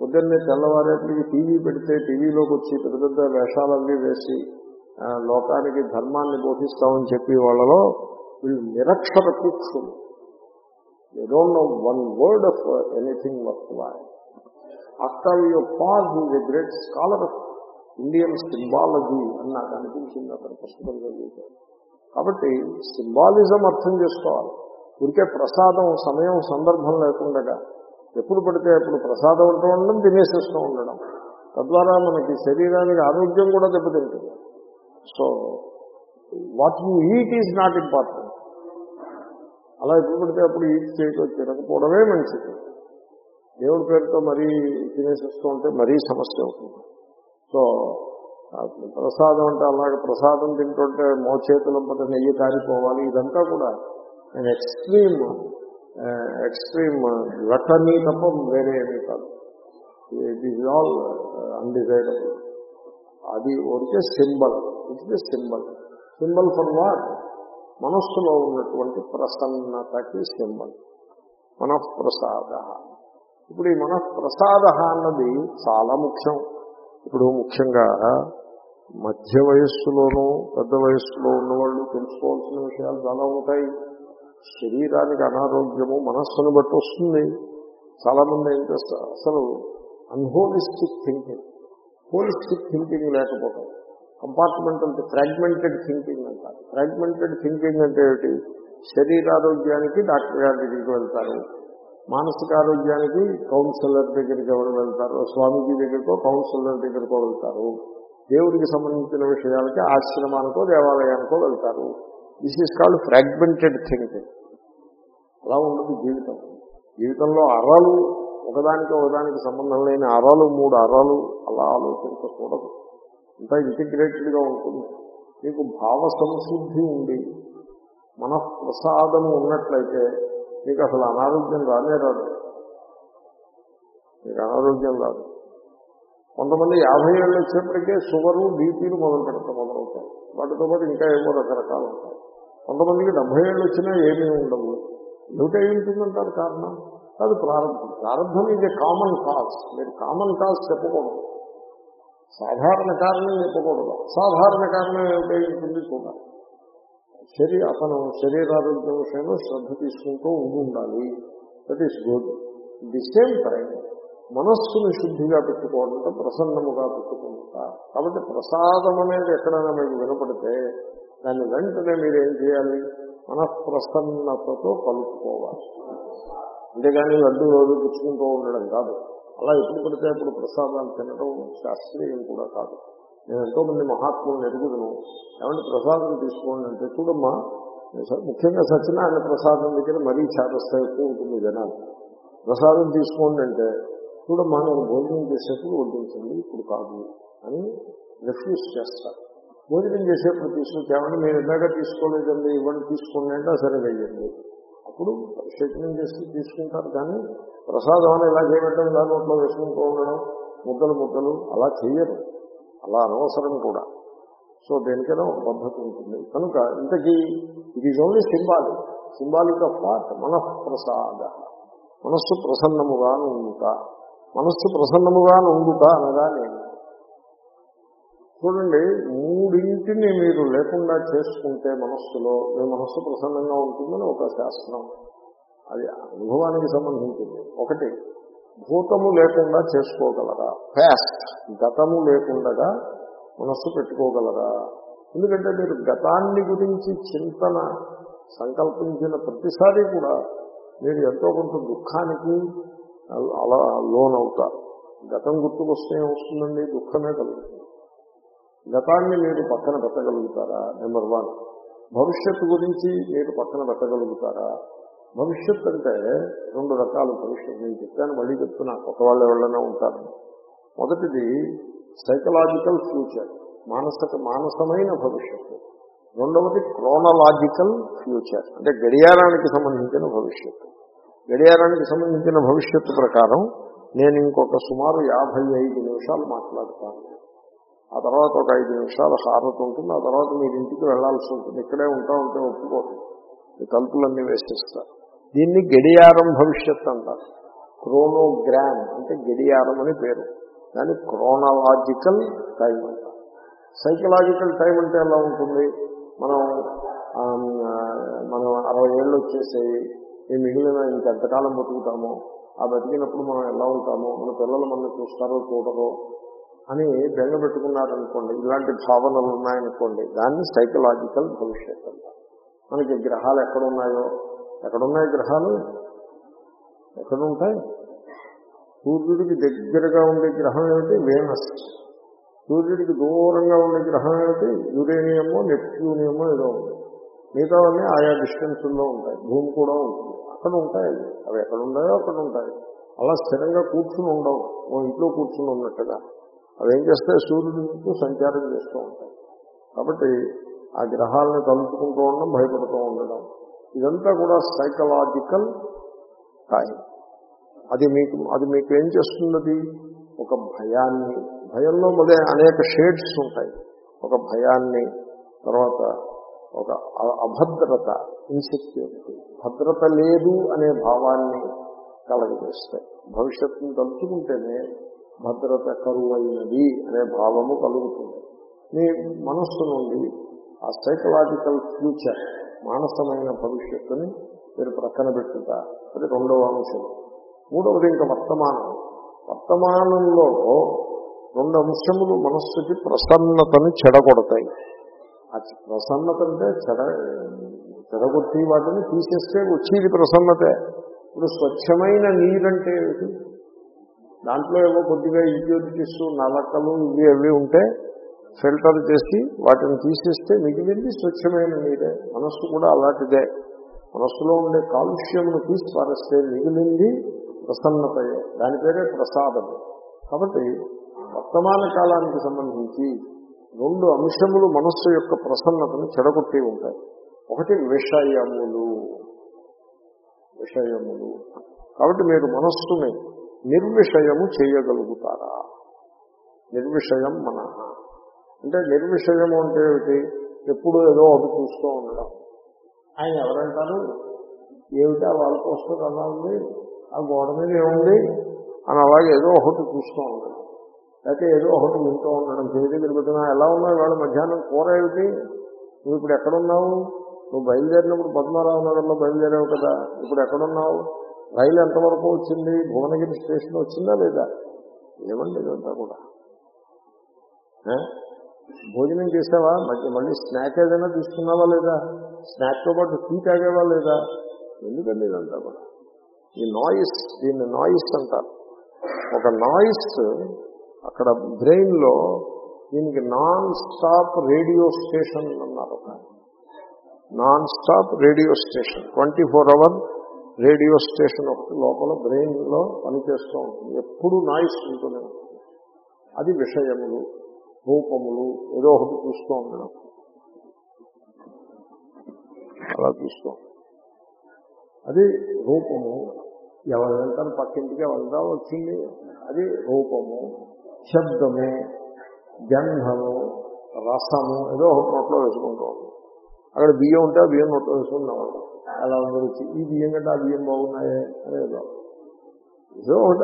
పొద్దున్నే తెల్లవారేపటికి టీవీ పెడితే టీవీలోకి వచ్చి పెద్ద పెద్ద వేషాలన్నీ వేసి లోకానికి ధర్మాన్ని బోధిస్తామని చెప్పి వాళ్ళలో వీళ్ళు నిరక్షర కూర్చుని they don't know one word of anything worth why Octavio Paz is a great scholar of Indian symbology అని నాకు అనిపించింది అతని పుస్తకం చదివితే. కాబట్టి సింబాలిజం అర్థం చేసుకోవాలి. ఇంకే ప్రసాదం సమయం సందర్భం లేకుండా ఎప్పుడు పడితే అప్పుడు ప్రసాదం ఉంటూ ఉండడం తినేసేస్తూ ఉండడం. తద్వారా మనకి శరీరానికి ఆరోగ్యం కూడా దెబ్బతింటుంది. So what you eat is not important అలా ఎప్పుడు పడితే అప్పుడు ఈట్ చేయటం తినకపోవడమే మంచిది. దేవుడి పేరుతో మరీ తినేసేస్తూ ఉంటే మరీ సమస్య అవుతుంది. సో ప్రసాదం అంటే అలాగే ప్రసాదం తింటుంటే మోచేతుల నెయ్యి కారిపోవాలి. ఇదంతా కూడా ఎక్స్ట్రీమ్ ఎక్స్ట్రీమ్ లటనీ తప్ప వేరే ఏమీ కాదు. ఇట్ ఈజ్ ఆల్ అన్డిసైడబుల్ అది ఒరికే symbol it is symbol. Symbol for what మనస్సులో ఉన్నటువంటి ప్రసన్నతకి సింబల్. మనఃప్రసాద. ఇప్పుడు ఈ మనఃప్రసాద అన్నది చాలా ముఖ్యం. ఇప్పుడు ముఖ్యంగా మధ్య వయస్సులోనూ పెద్ద వయస్సులో ఉన్నవాళ్ళు తెలుసుకోవాల్సిన విషయాలు చాలా ఉంటాయి. శరీరానికి అనారోగ్యము మనస్సును బట్టి వస్తుంది. చాలా మంది ఏం చేస్తారు? అసలు అన్హోలిస్టిక్ థింకింగ్ హోలిస్టిక్ థింకింగ్ లేకపోవడం కంపార్ట్మెంటల్ ఫ్రాగ్మెంటెడ్ థింకింగ్ అంటారు. ఫ్రాగ్మెంటెడ్ థింకింగ్ అంటే ఏమిటి? శరీరారోగ్యానికి డాక్టర్ గారి దగ్గరికి వెళ్తారు. మానసిక ఆరోగ్యానికి కౌన్సిలర్ దగ్గరికి ఎవరు వెళ్తారు స్వామీజీ దగ్గరికో కౌన్సిలర్ దగ్గరికో వెళ్తారు. దేవుడికి సంబంధించిన విషయాలకి ఆశ్రమానికో దేవాలయానికో వెళ్తారు. This is called fragmented thinking అలా ఉండదు జీవితం. జీవితంలో అరలు ఒకదానికి ఒకదానికి సంబంధం లేని అరలు మూడు అరలు అలా ఆలోచించకూడదు. అంతా ఇంటిగ్రేటెడ్గా ఉంటుంది. మీకు భావ సంశుద్ధి ఉండి మనఃప్రసాదము ఉన్నట్లయితే మీకు అసలు అనారోగ్యం రానే రాదు. మీకు అనారోగ్యం రాదు. కొంతమంది యాభై ఏళ్ళు వచ్చేప్పటికే షుగరు బీపీలు మొదలు పెడతాం మొదలవుతాయి. వాటితో పాటు ఇంకా ఏమో రకరకాలు ఉంటాయి. కొంతమందికి డెబ్బై ఏళ్ళు వచ్చినా ఏమీ ఉండవు. ఏమిటై ఉంటుందంటారు కారణం? కాదు ప్రారంభం. ప్రారంభం ఇది కామన్ కాజ్ మీరు కామన్ కాజ్ చెప్పకూడదు. సాధారణ కారణం చెప్పకూడదు. సాధారణ కారణం ఏమిటై ఉంటుంది చూడాలి శరీర అతను శరీరారోగ్యం విషయంలో శ్రద్ధ తీసుకుంటూ ఉండాలి. That is good the same time మనస్సును శుద్ధిగా పెట్టుకోవడంతో ప్రసన్నముగా పెట్టుకుంటా. కాబట్టి ప్రసాదం అనేది ఎక్కడైనా మీకు వినపడితే దాన్ని వెంటనే మీరేం చేయాలి? మనఃప్రసన్నతతో కలుపుకోవాలి. అంతేగాని లడ్డు రోజు పుచ్చుకుంటూ ఉండడం కాదు. అలా ఎప్పుడు పడితే అప్పుడు ప్రసాదాలు తినడం శాస్త్రీయం కూడా కాదు. నేను ఎంతో మంది మహాత్ములను ఎరుగుదును ఏమంటే ప్రసాదం తీసుకోండి అంటే చూడమ్మా ముఖ్యంగా సత్యనారాయణ ప్రసాదం దగ్గర మరీ చేతస్థాయి ఎక్కువ ఉంటుంది జనాలు. ప్రసాదం తీసుకోండి అంటే చూడమ్మా నేను భోజనం చేసేప్పుడు వడ్డించండి ఇప్పుడు కాదు అని రిఫ్యూజ్ చేస్తారు. భోజనం చేసేప్పుడు తీసుకుంటే ఏమంటే మీరు ఇందాక తీసుకోలేదండి ఇవ్వండి తీసుకోండి అంటే సరే వెయ్యండి. అప్పుడు శయనం చేసి తీసుకుంటారు కానీ ప్రసాదం అని ఇలా చేయడం ఇలా నోట్లో వేసుకుంటూ ఉండడం ముద్దలు ముద్దలు అలా చేయరు. అలా అనవసరం కూడా. సో దేనికైనా ఒక పద్ధతి ఉంటుంది. కనుక ఇంతకీ it is only symbolic. Symbolic of what మనఃప్రసాద. మనస్సు ప్రసన్నముగా ఉండుట. మనస్సు ప్రసన్నముగా ఉండుట అనగా నేను చూడండి మూడింటిని మీరు లేకుండా చేసుకుంటే మనస్సులో మీ మనస్సు ప్రసన్నంగా ఉంటుందని ఒక శాస్త్రం. అది అనుభవానికి సంబంధించింది. ఒకటి భూతము లేకుండా చేసుకోగలరా? ఫ్యాస్ట్ గతము లేకుండా మనస్సు పెట్టుకోగలరా? ఎందుకంటే మీరు గతాన్ని గురించి చింతన సంకల్పించిన ప్రతిసారి కూడా మీరు ఎంతో కొంత దుఃఖానికి అలా లోనవుతారు. గతం గుర్తుకొస్తే వస్తుందండి దుఃఖమే కలుగుతుంది. గతాన్ని మీరు పక్కన పెట్టగలుగుతారా? నెంబర్ వన్ భవిష్యత్తు గురించి మీరు పక్కన పెట్టగలుగుతారా? భవిష్యత్ అంటే రెండు రకాల భవిష్యత్తు నేను చెప్పాను మళ్ళీ చెప్తున్నా కొత్త వాళ్ళు ఎవరైనా ఉంటారు. మొదటిది సైకలాజికల్ ఫ్యూచర్ మానసిక మానసమైన భవిష్యత్తు. రెండవది క్రోనలాజికల్ ఫ్యూచర్ అంటే గడియారానికి సంబంధించిన భవిష్యత్తు. గడియారానికి సంబంధించిన భవిష్యత్తు ప్రకారం నేను ఇంకొక సుమారు యాభై ఐదు నిమిషాలు మాట్లాడతాను. ఆ తర్వాత ఒక ఐదు నిమిషాలు హారత ఉంటుంది ఆ తర్వాత మీరు ఇంటికి వెళ్ళాల్సి ఉంటుంది. ఇక్కడే ఉంటా ఉంటే ఒప్పుకోరు. ఈ తలుపులన్నీ వేసేస్తారు. దీన్ని గడియారం భవిష్యత్ అంటారు. క్రోనోగ్రామ్ అంటే గడియారం అని పేరు. దాన్ని క్రోనలాజికల్ టైం అంటారు. సైకలాజికల్ టైం అంటే ఎలా ఉంటుంది? మనం మనం అరవై ఏళ్ళు వచ్చేసేవి ఈ మిగిలిన ఇంకెంతకాలం బతుకుతామో ఆ బతికినప్పుడు మనం ఎలా ఉంటామో మన పిల్లలు మనం చూస్తారో చూడరో అని బెంగ పెట్టుకున్నారనుకోండి ఇలాంటి భావనలు ఉన్నాయనుకోండి దాన్ని సైకలాజికల్ భవిష్యత్ అంటారు. మనకి గ్రహాలు ఎక్కడున్నాయో ఎక్కడున్నాయి గ్రహాలు? ఎక్కడుంటాయి? సూర్యుడికి దగ్గరగా ఉండే గ్రహం ఏమిటి? వేనస్. సూర్యుడికి దూరంగా ఉండే గ్రహం ఏమిటి? యురేనియమో నెప్ట్యూనియమో ఏదో ఉంది. మిగతావన్నీ ఆయా డిస్టెన్సుల్లో ఉంటాయి. భూమి కూడా ఉంటుంది. అక్కడ ఉంటాయి అవి. ఎక్కడ ఉన్నాయో అక్కడ ఉంటాయి. అలా స్థిరంగా కూర్చుని ఉండవు. ఓ ఇంట్లో కూర్చుని ఉన్నట్టుగా. అవి ఏం చేస్తాయి? సూర్యుడి చుట్టూ సంచారం చేస్తూ ఉంటాయి. కాబట్టి ఆ గ్రహాలను కలుపుకుంటూ ఉండడం భయపడుతూ ఉండడం. ఇదంతా కూడా సైకలాజికల్ టైం అది మీకు అది మీకు ఏం చేస్తున్నది ఒక భయాన్ని భయంలో మళ్ళీ అనేక షేడ్స్ ఉంటాయి. ఒక భయాన్ని తర్వాత ఒక అభద్రత ఇన్సెక్యూరిటీ భద్రత లేదు అనే భావాన్ని కలగజేస్తాయి. భవిష్యత్తును తలుచుకుంటేనే భద్రత కరువైనది అనే భావము కలుగుతుంది. మీ మనస్సు నుండి ఆ సైకలాజికల్ ఫ్యూచర్ మానసమైన భవిష్యత్తుని మీరు ప్రక్కన పెట్టుట. అది రెండవ అంశం. మూడవది ఇంకా వర్తమానం. వర్తమానంలో రెండు అంశములు మనస్సుకి ప్రసన్నతని చెడగొడతాయి. ఆ ప్రసన్నత అంటే చెడ చెడగొట్టి వాటిని తీసేస్తే వచ్చేది ప్రసన్నతే. ఇప్పుడు స్వచ్ఛమైన నీరంటే ఏమిటి? దాంట్లో ఏవో కొద్దిగా ఇంప్యూరిటీస్ నలకలు ఇవి అవి ఉంటే ఫిల్టర్ చేసి వాటిని తీసేస్తే మిగిలింది స్వచ్ఛమైన నీరే. మనస్సు కూడా అలాంటిదే. మనస్సులో ఉండే కాలుష్యమును తీసి పారేస్తే మిగిలింది ప్రసన్నతయే. దాని పేరే ప్రసాదము. కాబట్టి వర్తమాన కాలానికి సంబంధించి రెండు అంశములు మనస్సు యొక్క ప్రసన్నతను చెడగొట్టి ఉంటాయి. ఒకటి విషయములు. విషయములు. కాబట్టి మీరు మనస్సుని నిర్విషయము చేయగలుగుతారా? నిర్విషయం మన. అంటే నిర్విషయము అంటే ఏమిటి? ఎప్పుడు ఏదో ఒకటి చూస్తూ ఉండడం. ఆయన ఎవరంటారు? ఏమిటా? వాళ్ళ పోస్టర్ అలా ఉంది. ఆ గోడ మీద ఏముంది? అని అలాగే ఏదో ఒకటి చూస్తూ ఉండడం. లేకపోతే ఏదో ఒకటి వింటూ ఉండడం. చేతి దగ్గర పెట్టినా ఎలా ఉన్నావు? వాళ్ళు మధ్యాహ్నం కూర ఏమిటి? నువ్వు ఇప్పుడు ఎక్కడున్నావు? నువ్వు బయలుదేరినప్పుడు పద్మారావు నగర్లో బయలుదేరావు కదా? ఇప్పుడు ఎక్కడున్నావు? రైలు ఎంతవరకు వచ్చింది? భువనగిరి స్టేషన్ వచ్చిందా లేదా? ఏమండి ఇదంతా కూడా? భోజనం చేసావా? మళ్ళీ మళ్ళీ స్నాక్ ఏదైనా తీసుకున్నావా లేదా? స్నాక్తో పాటు టీ తాగేవా లేదా? ఎందుకండి ఇదంతా కూడా? ఈ నాయిస్ దీన్ని నాయిస్ అంటారు. ఒక నాయిస్ అక్కడ బ్రెయిన్లో దీనికి నాన్ స్టాప్ రేడియో స్టేషన్ అన్నారు ఒక. Nonstop radio station twenty four hour radio station ఒకటి లోపల బ్రెయిన్లో పనిచేస్తూ ఉంటుంది. ఎప్పుడు నాయిస్ ఉంటుంది. అది విషయములు. రూపములు ఏదో ఒకటి చూస్తూ ఉండడం. అలా చూస్తూ అది రూపము. ఎవరు వెళ్తారు పక్కింటికి ఎవరిదా వచ్చింది. అది రూపము. శబ్దము గంధము రసము ఏదో ఒకటి నోట్లో వేసుకుంటూ ఉంటాం. అక్కడ బియ్యం ఉంటే ఆ బియ్యం నోట్లో వేసుకుంటాం అలా ఉండొచ్చు ఈ బియ్యం కంటే ఆ బియ్యం బాగున్నాయే? అనేదో ఏదో. ఒకటి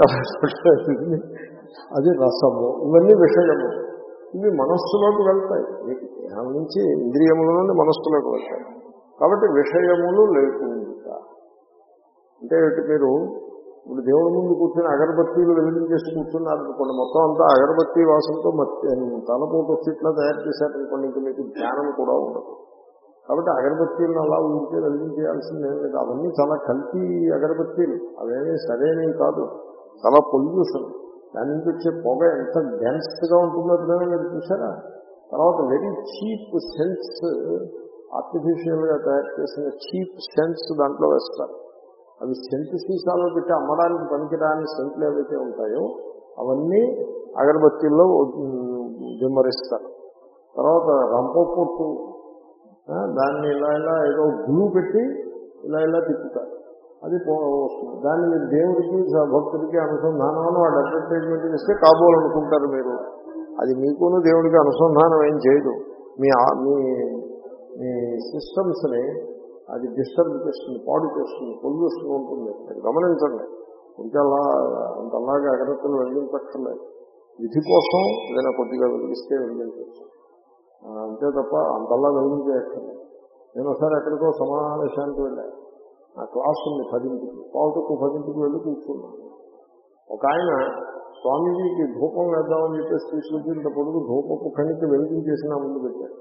అది రసము. ఇవన్నీ విషయము ఇవి మనస్సులోకి వెళ్తాయి. మీకు దేహం నుంచి ఇంద్రియముల నుండి మనస్సులోకి వెళ్తాయి. కాబట్టి విషయములు లేకుండా. అంటే మీరు? ఇప్పుడు దేవుడి ముందు కూర్చొని అగరబత్తీలు వెలిగించేసి కూర్చున్నారు అనుకోండి. మొత్తం అంతా అగరబత్తీ వాసనతో తలపోటు వచ్చి తయారు చేశారనుకోండి ఇంక మీకు ధ్యానం కూడా ఉండదు. కాబట్టి అగరబత్తీలను అలా ఊరికే వెలిగించేయాల్సిందేం లేదు. అవన్నీ చాలా కల్తీ అగరబత్తీలు. అవేమీ సరైనవి కాదు. చాలా పొల్యూషన్. దాని నుంచి వచ్చే పొగ ఎంత డెన్స్గా ఉంటుందో అర్థమే మీరు చూసారా? తర్వాత వెరీ చీప్ సెన్స్ ఆర్టిఫిషియల్గా తయారు చేసిన చీప్ సెన్స్ దాంట్లో వేస్తారు. అవి సెంట్ సీసాలో పెట్టి అమ్మడానికి పనికిరాని సెంట్లు ఏవైతే ఉంటాయో అవన్నీ అగరబత్తీల్లో విమరిస్తారు తర్వాత రంపపొట్టు పొట్టు దాన్ని ఇలా ఇలా ఏదో గ్లూ పెట్టి ఇలా ఇలా తిప్పుతారు. అది పో- వస్తుంది దాన్ని మీరు దేవుడికి భక్తుడికి అనుసంధానం వాడు అడ్వర్టైజ్మెంట్ ఇస్తే కాబోలనుకుంటారు మీరు. అది మీకును దేవుడికి అనుసంధానం ఏం చేయదు. మీ మీ మీ సిస్టమ్స్ని అది డిస్టర్బ్ చేస్తుంది పాడు చేస్తుంది పొల్యూషన్ ఉంటుంది. మీరు గమనించండి. ఇంకా అంతలాగా అగరత్తులు వెలిగించక్కర్లేదు విధి కోసం ఏదైనా కొద్దిగా వెలిగిస్తే వెలిగించవచ్చు. అంతే తప్ప అంతలా వెలిగించేయక్కర్లేదు నేను ఒకసారి ఎక్కడికో సమావేశానికి వెళ్ళాను. నా క్లాస్ ఉంది పదింటికి పావుటకు పదింటికి వెళ్ళి కూర్చున్నాను ఒక ఆయన స్వామీజీకి ధూపం వేద్దామని చెప్పేసి తీసుకొచ్చిన పొడుగు ధూపపు కణికి వెలిగించేసి నా ముందు పెట్టాను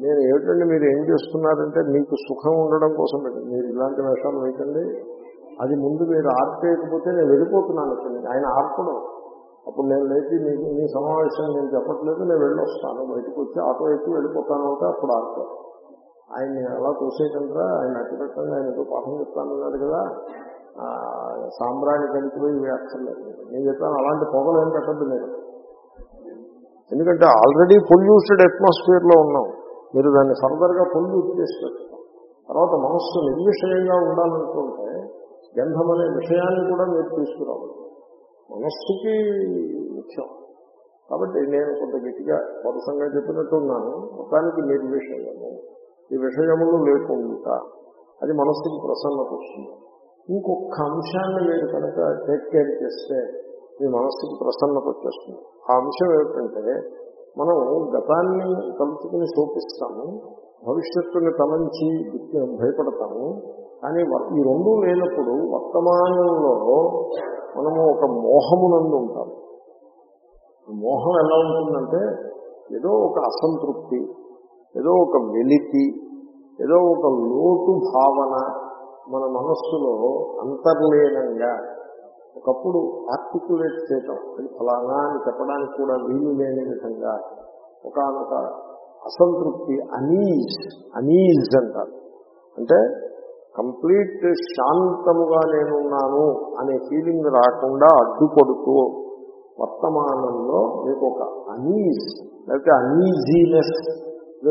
నేను ఏమిటండి మీరు ఏం చేస్తున్నారంటే మీకు సుఖం ఉండడం కోసం పెట్టండి. మీరు ఇలాంటి వేషాలు వేయకండి. అది ముందు మీరు ఆర్పేయకపోతే నేను వెళ్ళిపోతున్నాను ఇక్కడ ఆయన ఆర్పడం. అప్పుడు నేను లేచి మీకు మీ సమావేశం నేను చెప్పట్లేదు నేను వెళ్ళొస్తాను. బయటకు వచ్చి ఆటో ఎక్కి వెళ్ళిపోతాను అంటే అప్పుడు ఆడతాను ఆయన్ని అలా చూసేయకుండా ఆయన అతిపెట్టంగా ఆయన ఏదో పాఠం చెప్తానన్నాడు కదా. ఆ, సాంబ్రాణి కలిపిపోయి వేస్తలేదు నేను చెప్పాను అలాంటి పొగలు ఏం పెట్టద్దు మీరు. ఎందుకంటే ఆల్రెడీ పొల్యూటెడ్ అట్మాస్ఫియర్లో ఉన్నాం. మీరు దాన్ని ఫర్దర్గా పొల్యూట్ చేస్తారు. తర్వాత మనస్సు నిర్విషయంగా ఉండాలనుకుంటే గంధం అనే విషయాన్ని కూడా మీరు తీసుకురావాలి. మనస్సుకి ముఖ్యం. కాబట్టి నేను కొంత గట్టిగా వరుసంగా చెప్పినట్టున్నాను మొత్తానికి నిర్విషయము. ఈ విషయములు లేకుండా అది మనస్సుకి ప్రసన్నత వస్తుంది ఇంకొక అంశాన్ని మీరు కనుక టేక్ కేర్ చేస్తే మీ మనస్సుకి ప్రసన్నత వచ్చేస్తుంది. ఆ అంశం ఏమిటంటే మనం గతాన్ని తలుచుకుని శోపిస్తాము భవిష్యత్తుని తలంచి భయపడతాము కానీ వ- ఈ రెండు లేనప్పుడు వర్తమానంలో మనము ఒక మోహమునందు ఉంటాము. మోహం ఎలా ఉంటుందంటే ఏదో ఒక అసంతృప్తి ఏదో ఒక వెలితి ఏదో ఒక లోటు భావన మన మనస్సులో అంతర్లీనంగా ఒకప్పుడు ఆర్టికులేట్ చేయటం. అది ఫలానా అని చెప్పడానికి కూడా వీలు లేని విధంగా ఒకనొక అసంతృప్తి అనీజ్ అనీజ్ అంటారు. అంటే కంప్లీట్ శాంతముగా నేనున్నాను అనే ఫీలింగ్ రాకుండా అడ్డుపడుతూ వర్తమానంలో మీకు ఒక అనీజ్ లేకపోతే అనీజీనెస్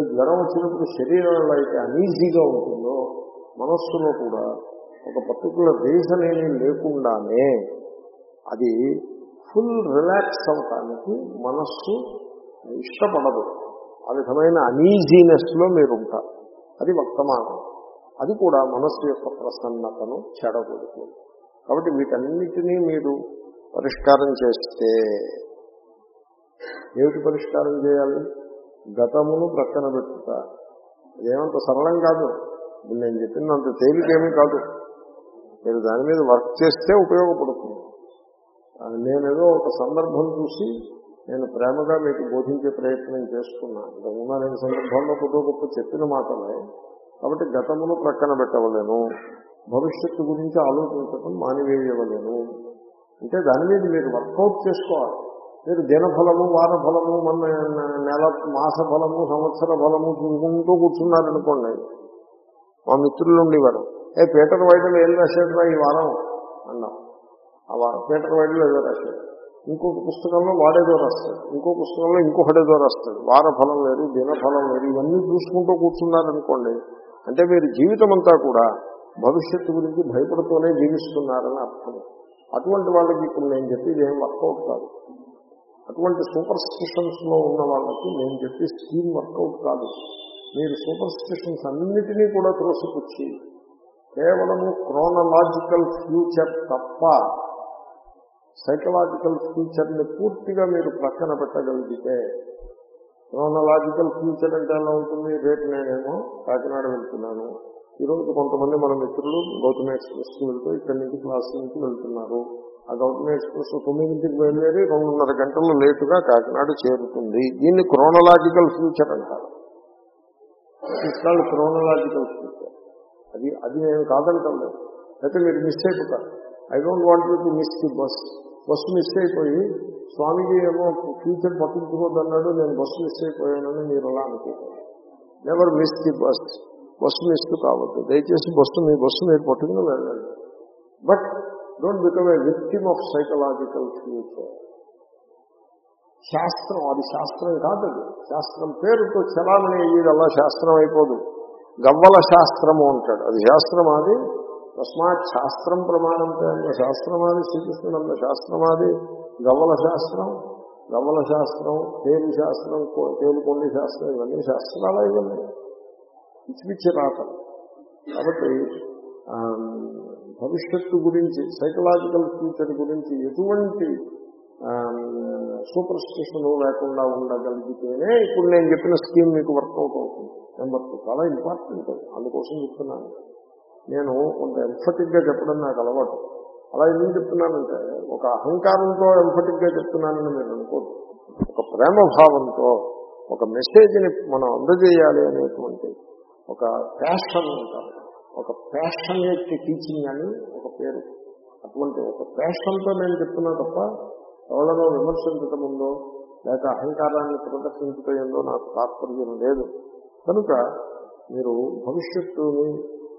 జ్వరం వచ్చినప్పుడు శరీరంలో అయితే అనీజీగా ఉంటుందో మనస్సులో కూడా ఒక పర్టికులర్ రీజన్ ఏమీ లేకుండానే అది ఫుల్ రిలాక్స్ అవటానికి మనస్సు ఇష్టపడదు. ఆ విధమైన అనీజీనెస్లో మీరు ఉంటారు అది వర్తమానం. అది కూడా మనస్సు యొక్క ప్రసన్నతను చెడగొడుతుంది. కాబట్టి వీటన్నిటినీ మీరు పరిష్కారం చేస్తే ఏమిటి పరిష్కారం చేయాలి? గతమును ప్రక్కన పెట్టుట ఏమంత సరళం కాదు. ఇప్పుడు నేను చెప్పిందంత తేలికేమీ కాదు. మీరు దాని మీద వర్క్ చేస్తే ఉపయోగపడుతుంది. నేనేదో ఒక సందర్భం చూసి నేను ప్రేమగా మీకు బోధించే ప్రయత్నం చేస్తున్నా. ఇంతకుముందు నేను సందర్భంలో కొద్ది గొప్ప చెప్పిన మాటలే. కాబట్టి గతమును ప్రక్కన పెట్టవలేను. భవిష్యత్తు గురించి ఆలోచించడం మానివేయవలేను. అంటే దాని మీద మీరు వర్కౌట్ చేసుకోవాలి. మీరు దినఫలము వారఫలము మన నెల మాస ఫలము సంవత్సర ఫలము చూసుకుంటూ కూర్చున్నారనుకోండి మా మిత్రులు ఉండేవారు. ఏ పీటర్ వైద్యులు ఏం రాశాడురా ఈ వారం? అన్నాం. ఆ వారం పీటర్ వైద్యులు ఏదో రాశాడు ఇంకొక పుస్తకంలో వాడేదో రాస్తాడు. ఇంకో పుస్తకంలో ఇంకొకటేదో రాస్తాడు. వార ఫలం వేరు దినఫలం వేరు ఇవన్నీ చూసుకుంటూ కూర్చున్నారనుకోండి అంటే మీరు జీవితం అంతా కూడా భవిష్యత్తు గురించి భయపడుతూనే జీవిస్తున్నారని అర్థం. అటువంటి వాళ్ళకి ఇప్పుడు నేను చెప్పేది ఏం వర్కౌట్ కాదు. అటువంటి సూపర్ స్టిషన్స్లో ఉన్న వాళ్ళకి నేను చెప్పే స్కీమ్ వర్కౌట్ కాదు. మీరు సూపర్ స్టిషన్స్ అన్నిటినీ కూడా త్రోసిపుచ్చి కేవలము క్రోనలాజికల్ ఫ్యూచర్ తప్ప సైకలాజికల్ ఫ్యూచర్ని పూర్తిగా మీరు ప్రక్కన పెట్టగలిగితే క్రోనలాజికల్ ఫ్యూచర్ అంటే ఎలా ఉంటుంది? రేపు నేనేమో కాకినాడ వెళ్తున్నాను. ఈ రోజు కొంతమంది మన మిత్రులు గౌతమ ఎక్స్ప్రెస్కి వెళ్తూ ఇక్కడి నుంచి క్లాస్ నుంచి వెళ్తున్నారు. ఆ గౌతమ ఎక్స్ప్రెస్ తొమ్మిదింటికి బయలుదేరి రెండున్నర గంటలు లేటుగా కాకినాడ చేరుతుంది. దీన్ని క్రోనలాజికల్ ఫ్యూచర్ అంటారు. క్రోనలాజికల్ ఫ్యూచర్ అది అది నేను కాదంటాను అయితే మీరు మిస్ అయిపోతారు. I don't want to miss the bus bus miss అయిపోయి స్వామిజీ ఏమో ఫ్యూచర్ పట్టించుకోవద్దన్నాడు నేను బస్సు మిస్ అయిపోయానని మీరు అలా అనుకుంటారు. Never miss the bus bus miss కావద్దు. దయచేసి బస్సు మీ బస్సు మీరు పట్టుకుని వెళ్ళండి. But don't become a victim of psychological future శాస్త్రం అది శాస్త్రం కాదు అది. శాస్త్రం పేరుతో చలామణి అయ్యేది అలా శాస్త్రం అయిపోదు. గవ్వల శాస్త్రము అంటాడు. అది శాస్త్రం అది. తస్మాత్ శాస్త్రం ప్రమాణంతో అన్న శాస్త్రం అది. శ్రీకృష్ణుడు అన్న శాస్త్రం అది. గవ్వల శాస్త్రం గవ్వల శాస్త్రం తేలు శాస్త్రం కో- శాస్త్రం ఇవన్నీ శాస్త్రాలు ఇవన్నీ పిచ్చి పిచ్చి రాతలు. కాబట్టి భవిష్యత్తు గురించి సైకలాజికల్ ఫ్యూచర్ గురించి ఎటువంటి సూపర్ స్టిషన్ లేకుండా ఉండగలిగితేనే ఇప్పుడు నేను చెప్పిన స్కీమ్ మీకు వర్కౌట్ అవుతుంది. నెంబర్ టూ చాలా ఇంపార్టెంట్ అందుకోసం చెప్తున్నాను. నేను కొంత ఎంఫటిక్గా చెప్పడం నాకు అలవాటు. అలా ఏం చెప్తున్నానంటే ఒక అహంకారంతో ఎంఫటిక్గా చెప్తున్నానని మీరు అనుకోదు ఒక ప్రేమ భావంతో ఒక మెసేజ్ని మనం అందజేయాలి అనేటువంటి ఒక ప్యాషన్ అంటారు. ఒక ప్యాషనేట్ టీచింగ్ అని ఒక పేరు. అటువంటి ఒక ప్యాషన్తో నేను చెప్తున్నా తప్ప ఎవరినో విమర్శించటం ఉందో లేక అహంకారాన్ని ప్రదర్శించటంలో నాకు తాత్పర్యం లేదు. కనుక మీరు భవిష్యత్తుని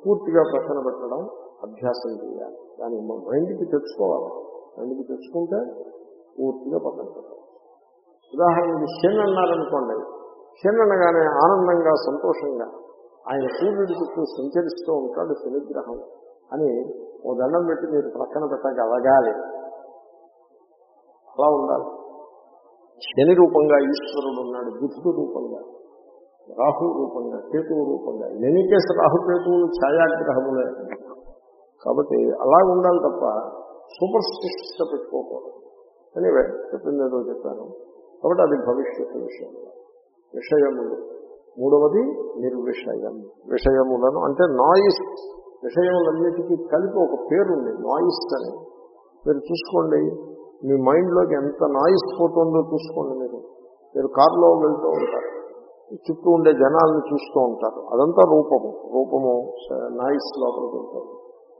పూర్తిగా ప్రశ్న పెట్టడం అభ్యాసం చేయాలి. దాన్ని మైండ్కి తెచ్చుకోవాలి. మైండ్కి తెచ్చుకుంటే పూర్తిగా పక్కన పెట్టాలి ఉదాహరణకి శని అన్నారనుకోండి. శని అనగానే ఆనందంగా సంతోషంగా ఆయన సూర్యుడి చుట్టూ సంచరిస్తూ ఉంటాడు శనిగ్రహం అని ఓ దండం పెట్టి మీరు ప్రక్కన పెట్టగలగాలి అలా ఉండాలి. శని రూపంగా ఈశ్వరుడు ఉన్నాడు బుద్ధుడు రూపంగా రాహు రూపంగా కేతువు రూపంగా. ఎనీ రాహుకేతువులు ఛాయాగ్రహములే. కాబట్టి అలా ఉండాలి తప్ప సూపర్ స్టిక్స్ పెట్టుకోకూడదు. ఎనివే చెప్పిందేదో చెప్పాను. కాబట్టి అది భవిష్యత్తు విషయం విషయములు. మూడవది నిర్విషయం. విషయములను అంటే నాయిస్ విషయములన్నిటికీ కలిపి ఒక పేరుంది నాయిస్ అని. మీరు చూసుకోండి మీ మైండ్లోకి ఎంత నాయిస్ పోతుందో చూసుకోండి మీరు. మీరు కారులో వెళ్తూ ఉంటారు చుట్టూ ఉండే జనాలను చూస్తూ ఉంటారు. అదంతా రూపము. రూపము నాయిస్ లోపలికి వెళ్తారు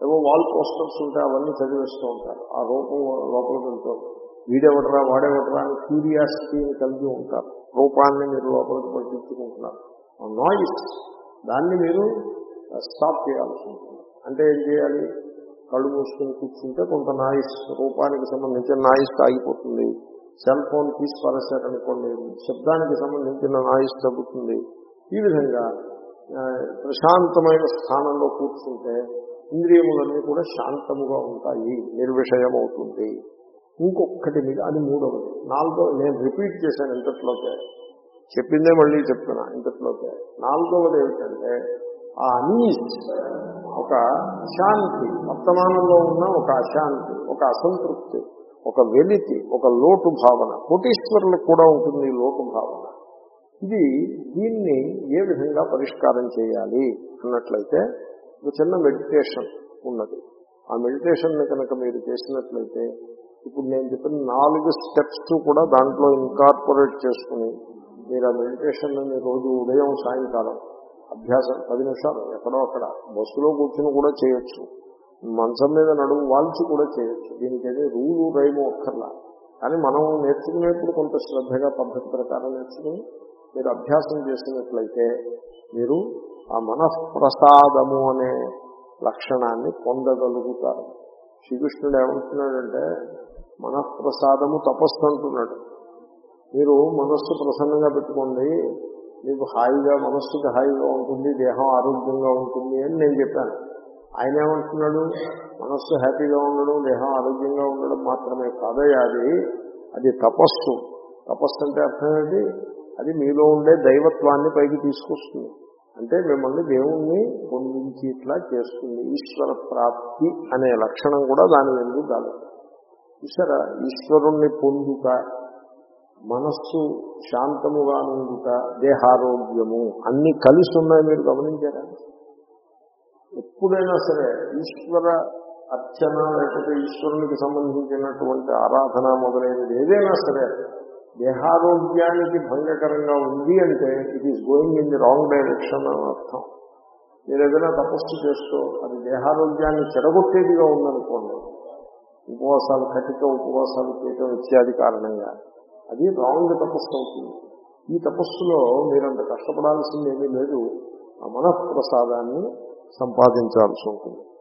ఏవో వాల్ పోస్టర్స్ ఉంటే అవన్నీ చదివేస్తూ ఉంటారు. ఆ రూపం లోపలికి వెళ్తారు వీడెవడరా వాడేవడరా అని క్యూరియాసిటీని కలిగి ఉంటారు. రూపాన్ని మీరు లోపలికి పట్టించుకుంటున్నారు. నాయిస్ దాన్ని మీరు స్టాప్ చేయాల్సి ఉంటుంది. అంటే ఏం చేయాలి? కళ్ళు మూసుకుని కూర్చుంటే కొంత నాయిస్ రూపానికి సంబంధించిన నాయిస్ ఆగిపోతుంది. సెల్ ఫోన్ తీసి పరేశారనుకోండి శబ్దానికి సంబంధించిన నాయిస్ తగ్గుతుంది. ఈ విధంగా ప్రశాంతమైన స్థానంలో కూర్చుంటే ఇంద్రియములన్నీ కూడా శాంతముగా ఉంటాయి నిర్విషయమవుతుంది. ఇంకొకటి మీద అది మూడవది. నాలుగో నేను రిపీట్ చేశాను ఇంతట్లోకే. చెప్పిందే మళ్ళీ చెప్తున్నా ఇంతట్లోకే. నాలుగవది ఏమిటంటే ఆ అనీస్ ఒక అశాంతి వర్తమానంలో ఉన్న ఒక అశాంతి ఒక అసంతృప్తి ఒక వెలితి ఒక లోటు భావన. కోటీశ్వరులకు కూడా ఉంటుంది ఈ లోటు భావన. ఇది దీన్ని ఏ విధంగా పరిష్కారం చేయాలి అన్నట్లయితే ఒక చిన్న మెడిటేషన్ ఉన్నది. ఆ మెడిటేషన్ కనుక మీరు చేసినట్లయితే ఇప్పుడు నేను చెప్పిన నాలుగు స్టెప్స్ కూడా దాంట్లో ఇన్కార్పొరేట్ చేసుకుని మీరు ఆ మెడిటేషన్ రోజు ఉదయం సాయంకాలం అభ్యాసం పది నిమిషాలు ఎక్కడో అక్కడ బస్సులో కూర్చుని కూడా చేయొచ్చు. మంచం మీద నడుము వాల్చి కూడా చేయొచ్చు. దీనికి ఏదో రూలు రైము ఒక్కర్లా. కానీ మనం నేర్చుకునేప్పుడు కొంత శ్రద్ధగా పద్ధతి ప్రకారం నేర్చుకుని మీరు అభ్యాసం చేసినట్లయితే మీరు ఆ మనఃప్రసాదము అనే లక్షణాన్ని పొందగలుగుతారు. శ్రీకృష్ణుడు ఏమంటున్నాడంటే మనఃప్రసాదము తపస్సు అంటున్నాడు. మీరు మనస్సు ప్రసన్నంగా పెట్టుకోండి మీకు హాయిగా మనస్సుకి హాయిగా ఉంటుంది దేహం ఆరోగ్యంగా ఉంటుంది అని నేను చెప్పాను. ఆయన ఏమంటున్నాడు? మనస్సు హ్యాపీగా ఉండడం దేహం ఆరోగ్యంగా ఉండడం మాత్రమే కాదయ్యా అది. అది తపస్సు. తపస్సు అంటే అర్థం ఏంటి? అది మీలో ఉండే దైవత్వాన్ని పైకి తీసుకొస్తుంది. అంటే మిమ్మల్ని దేవుణ్ణి పొందించి ఇట్లా చేస్తుంది. ఈశ్వర ప్రాప్తి అనే లక్షణం కూడా దాని ఎందుకు కాదు చూసారా ఈశ్వరుణ్ణి పొందుట మనస్సు శాంతముగా నుండుట దేహారోగ్యము అన్ని కలిసి ఉన్నాయి మీరు గమనించారా? ఎప్పుడైనా సరే ఈశ్వర అర్చన లేకపోతే ఈశ్వరునికి సంబంధించినటువంటి ఆరాధన మొదలైనది ఏదైనా సరే దేహారోగ్యానికి భంగకరంగా ఉంది అంటే it is going in the wrong direction అని అర్థం. మీరు ఏదైనా తపస్సు చేస్తూ అది దేహారోగ్యాన్ని చెడగొట్టేదిగా ఉందనుకోండి ఉపవాసాలు కటిక ఉపవాసాలు చేయటం ఇత్యాది కారణంగా అది రాంగ్ తపస్సు అవుతుంది. ఈ తపస్సులో మీరంత కష్టపడాల్సింది ఏమీ లేదు. ఆ మనఃప్రసాదాన్ని సంపాదించాల్సి ఉంటుంది.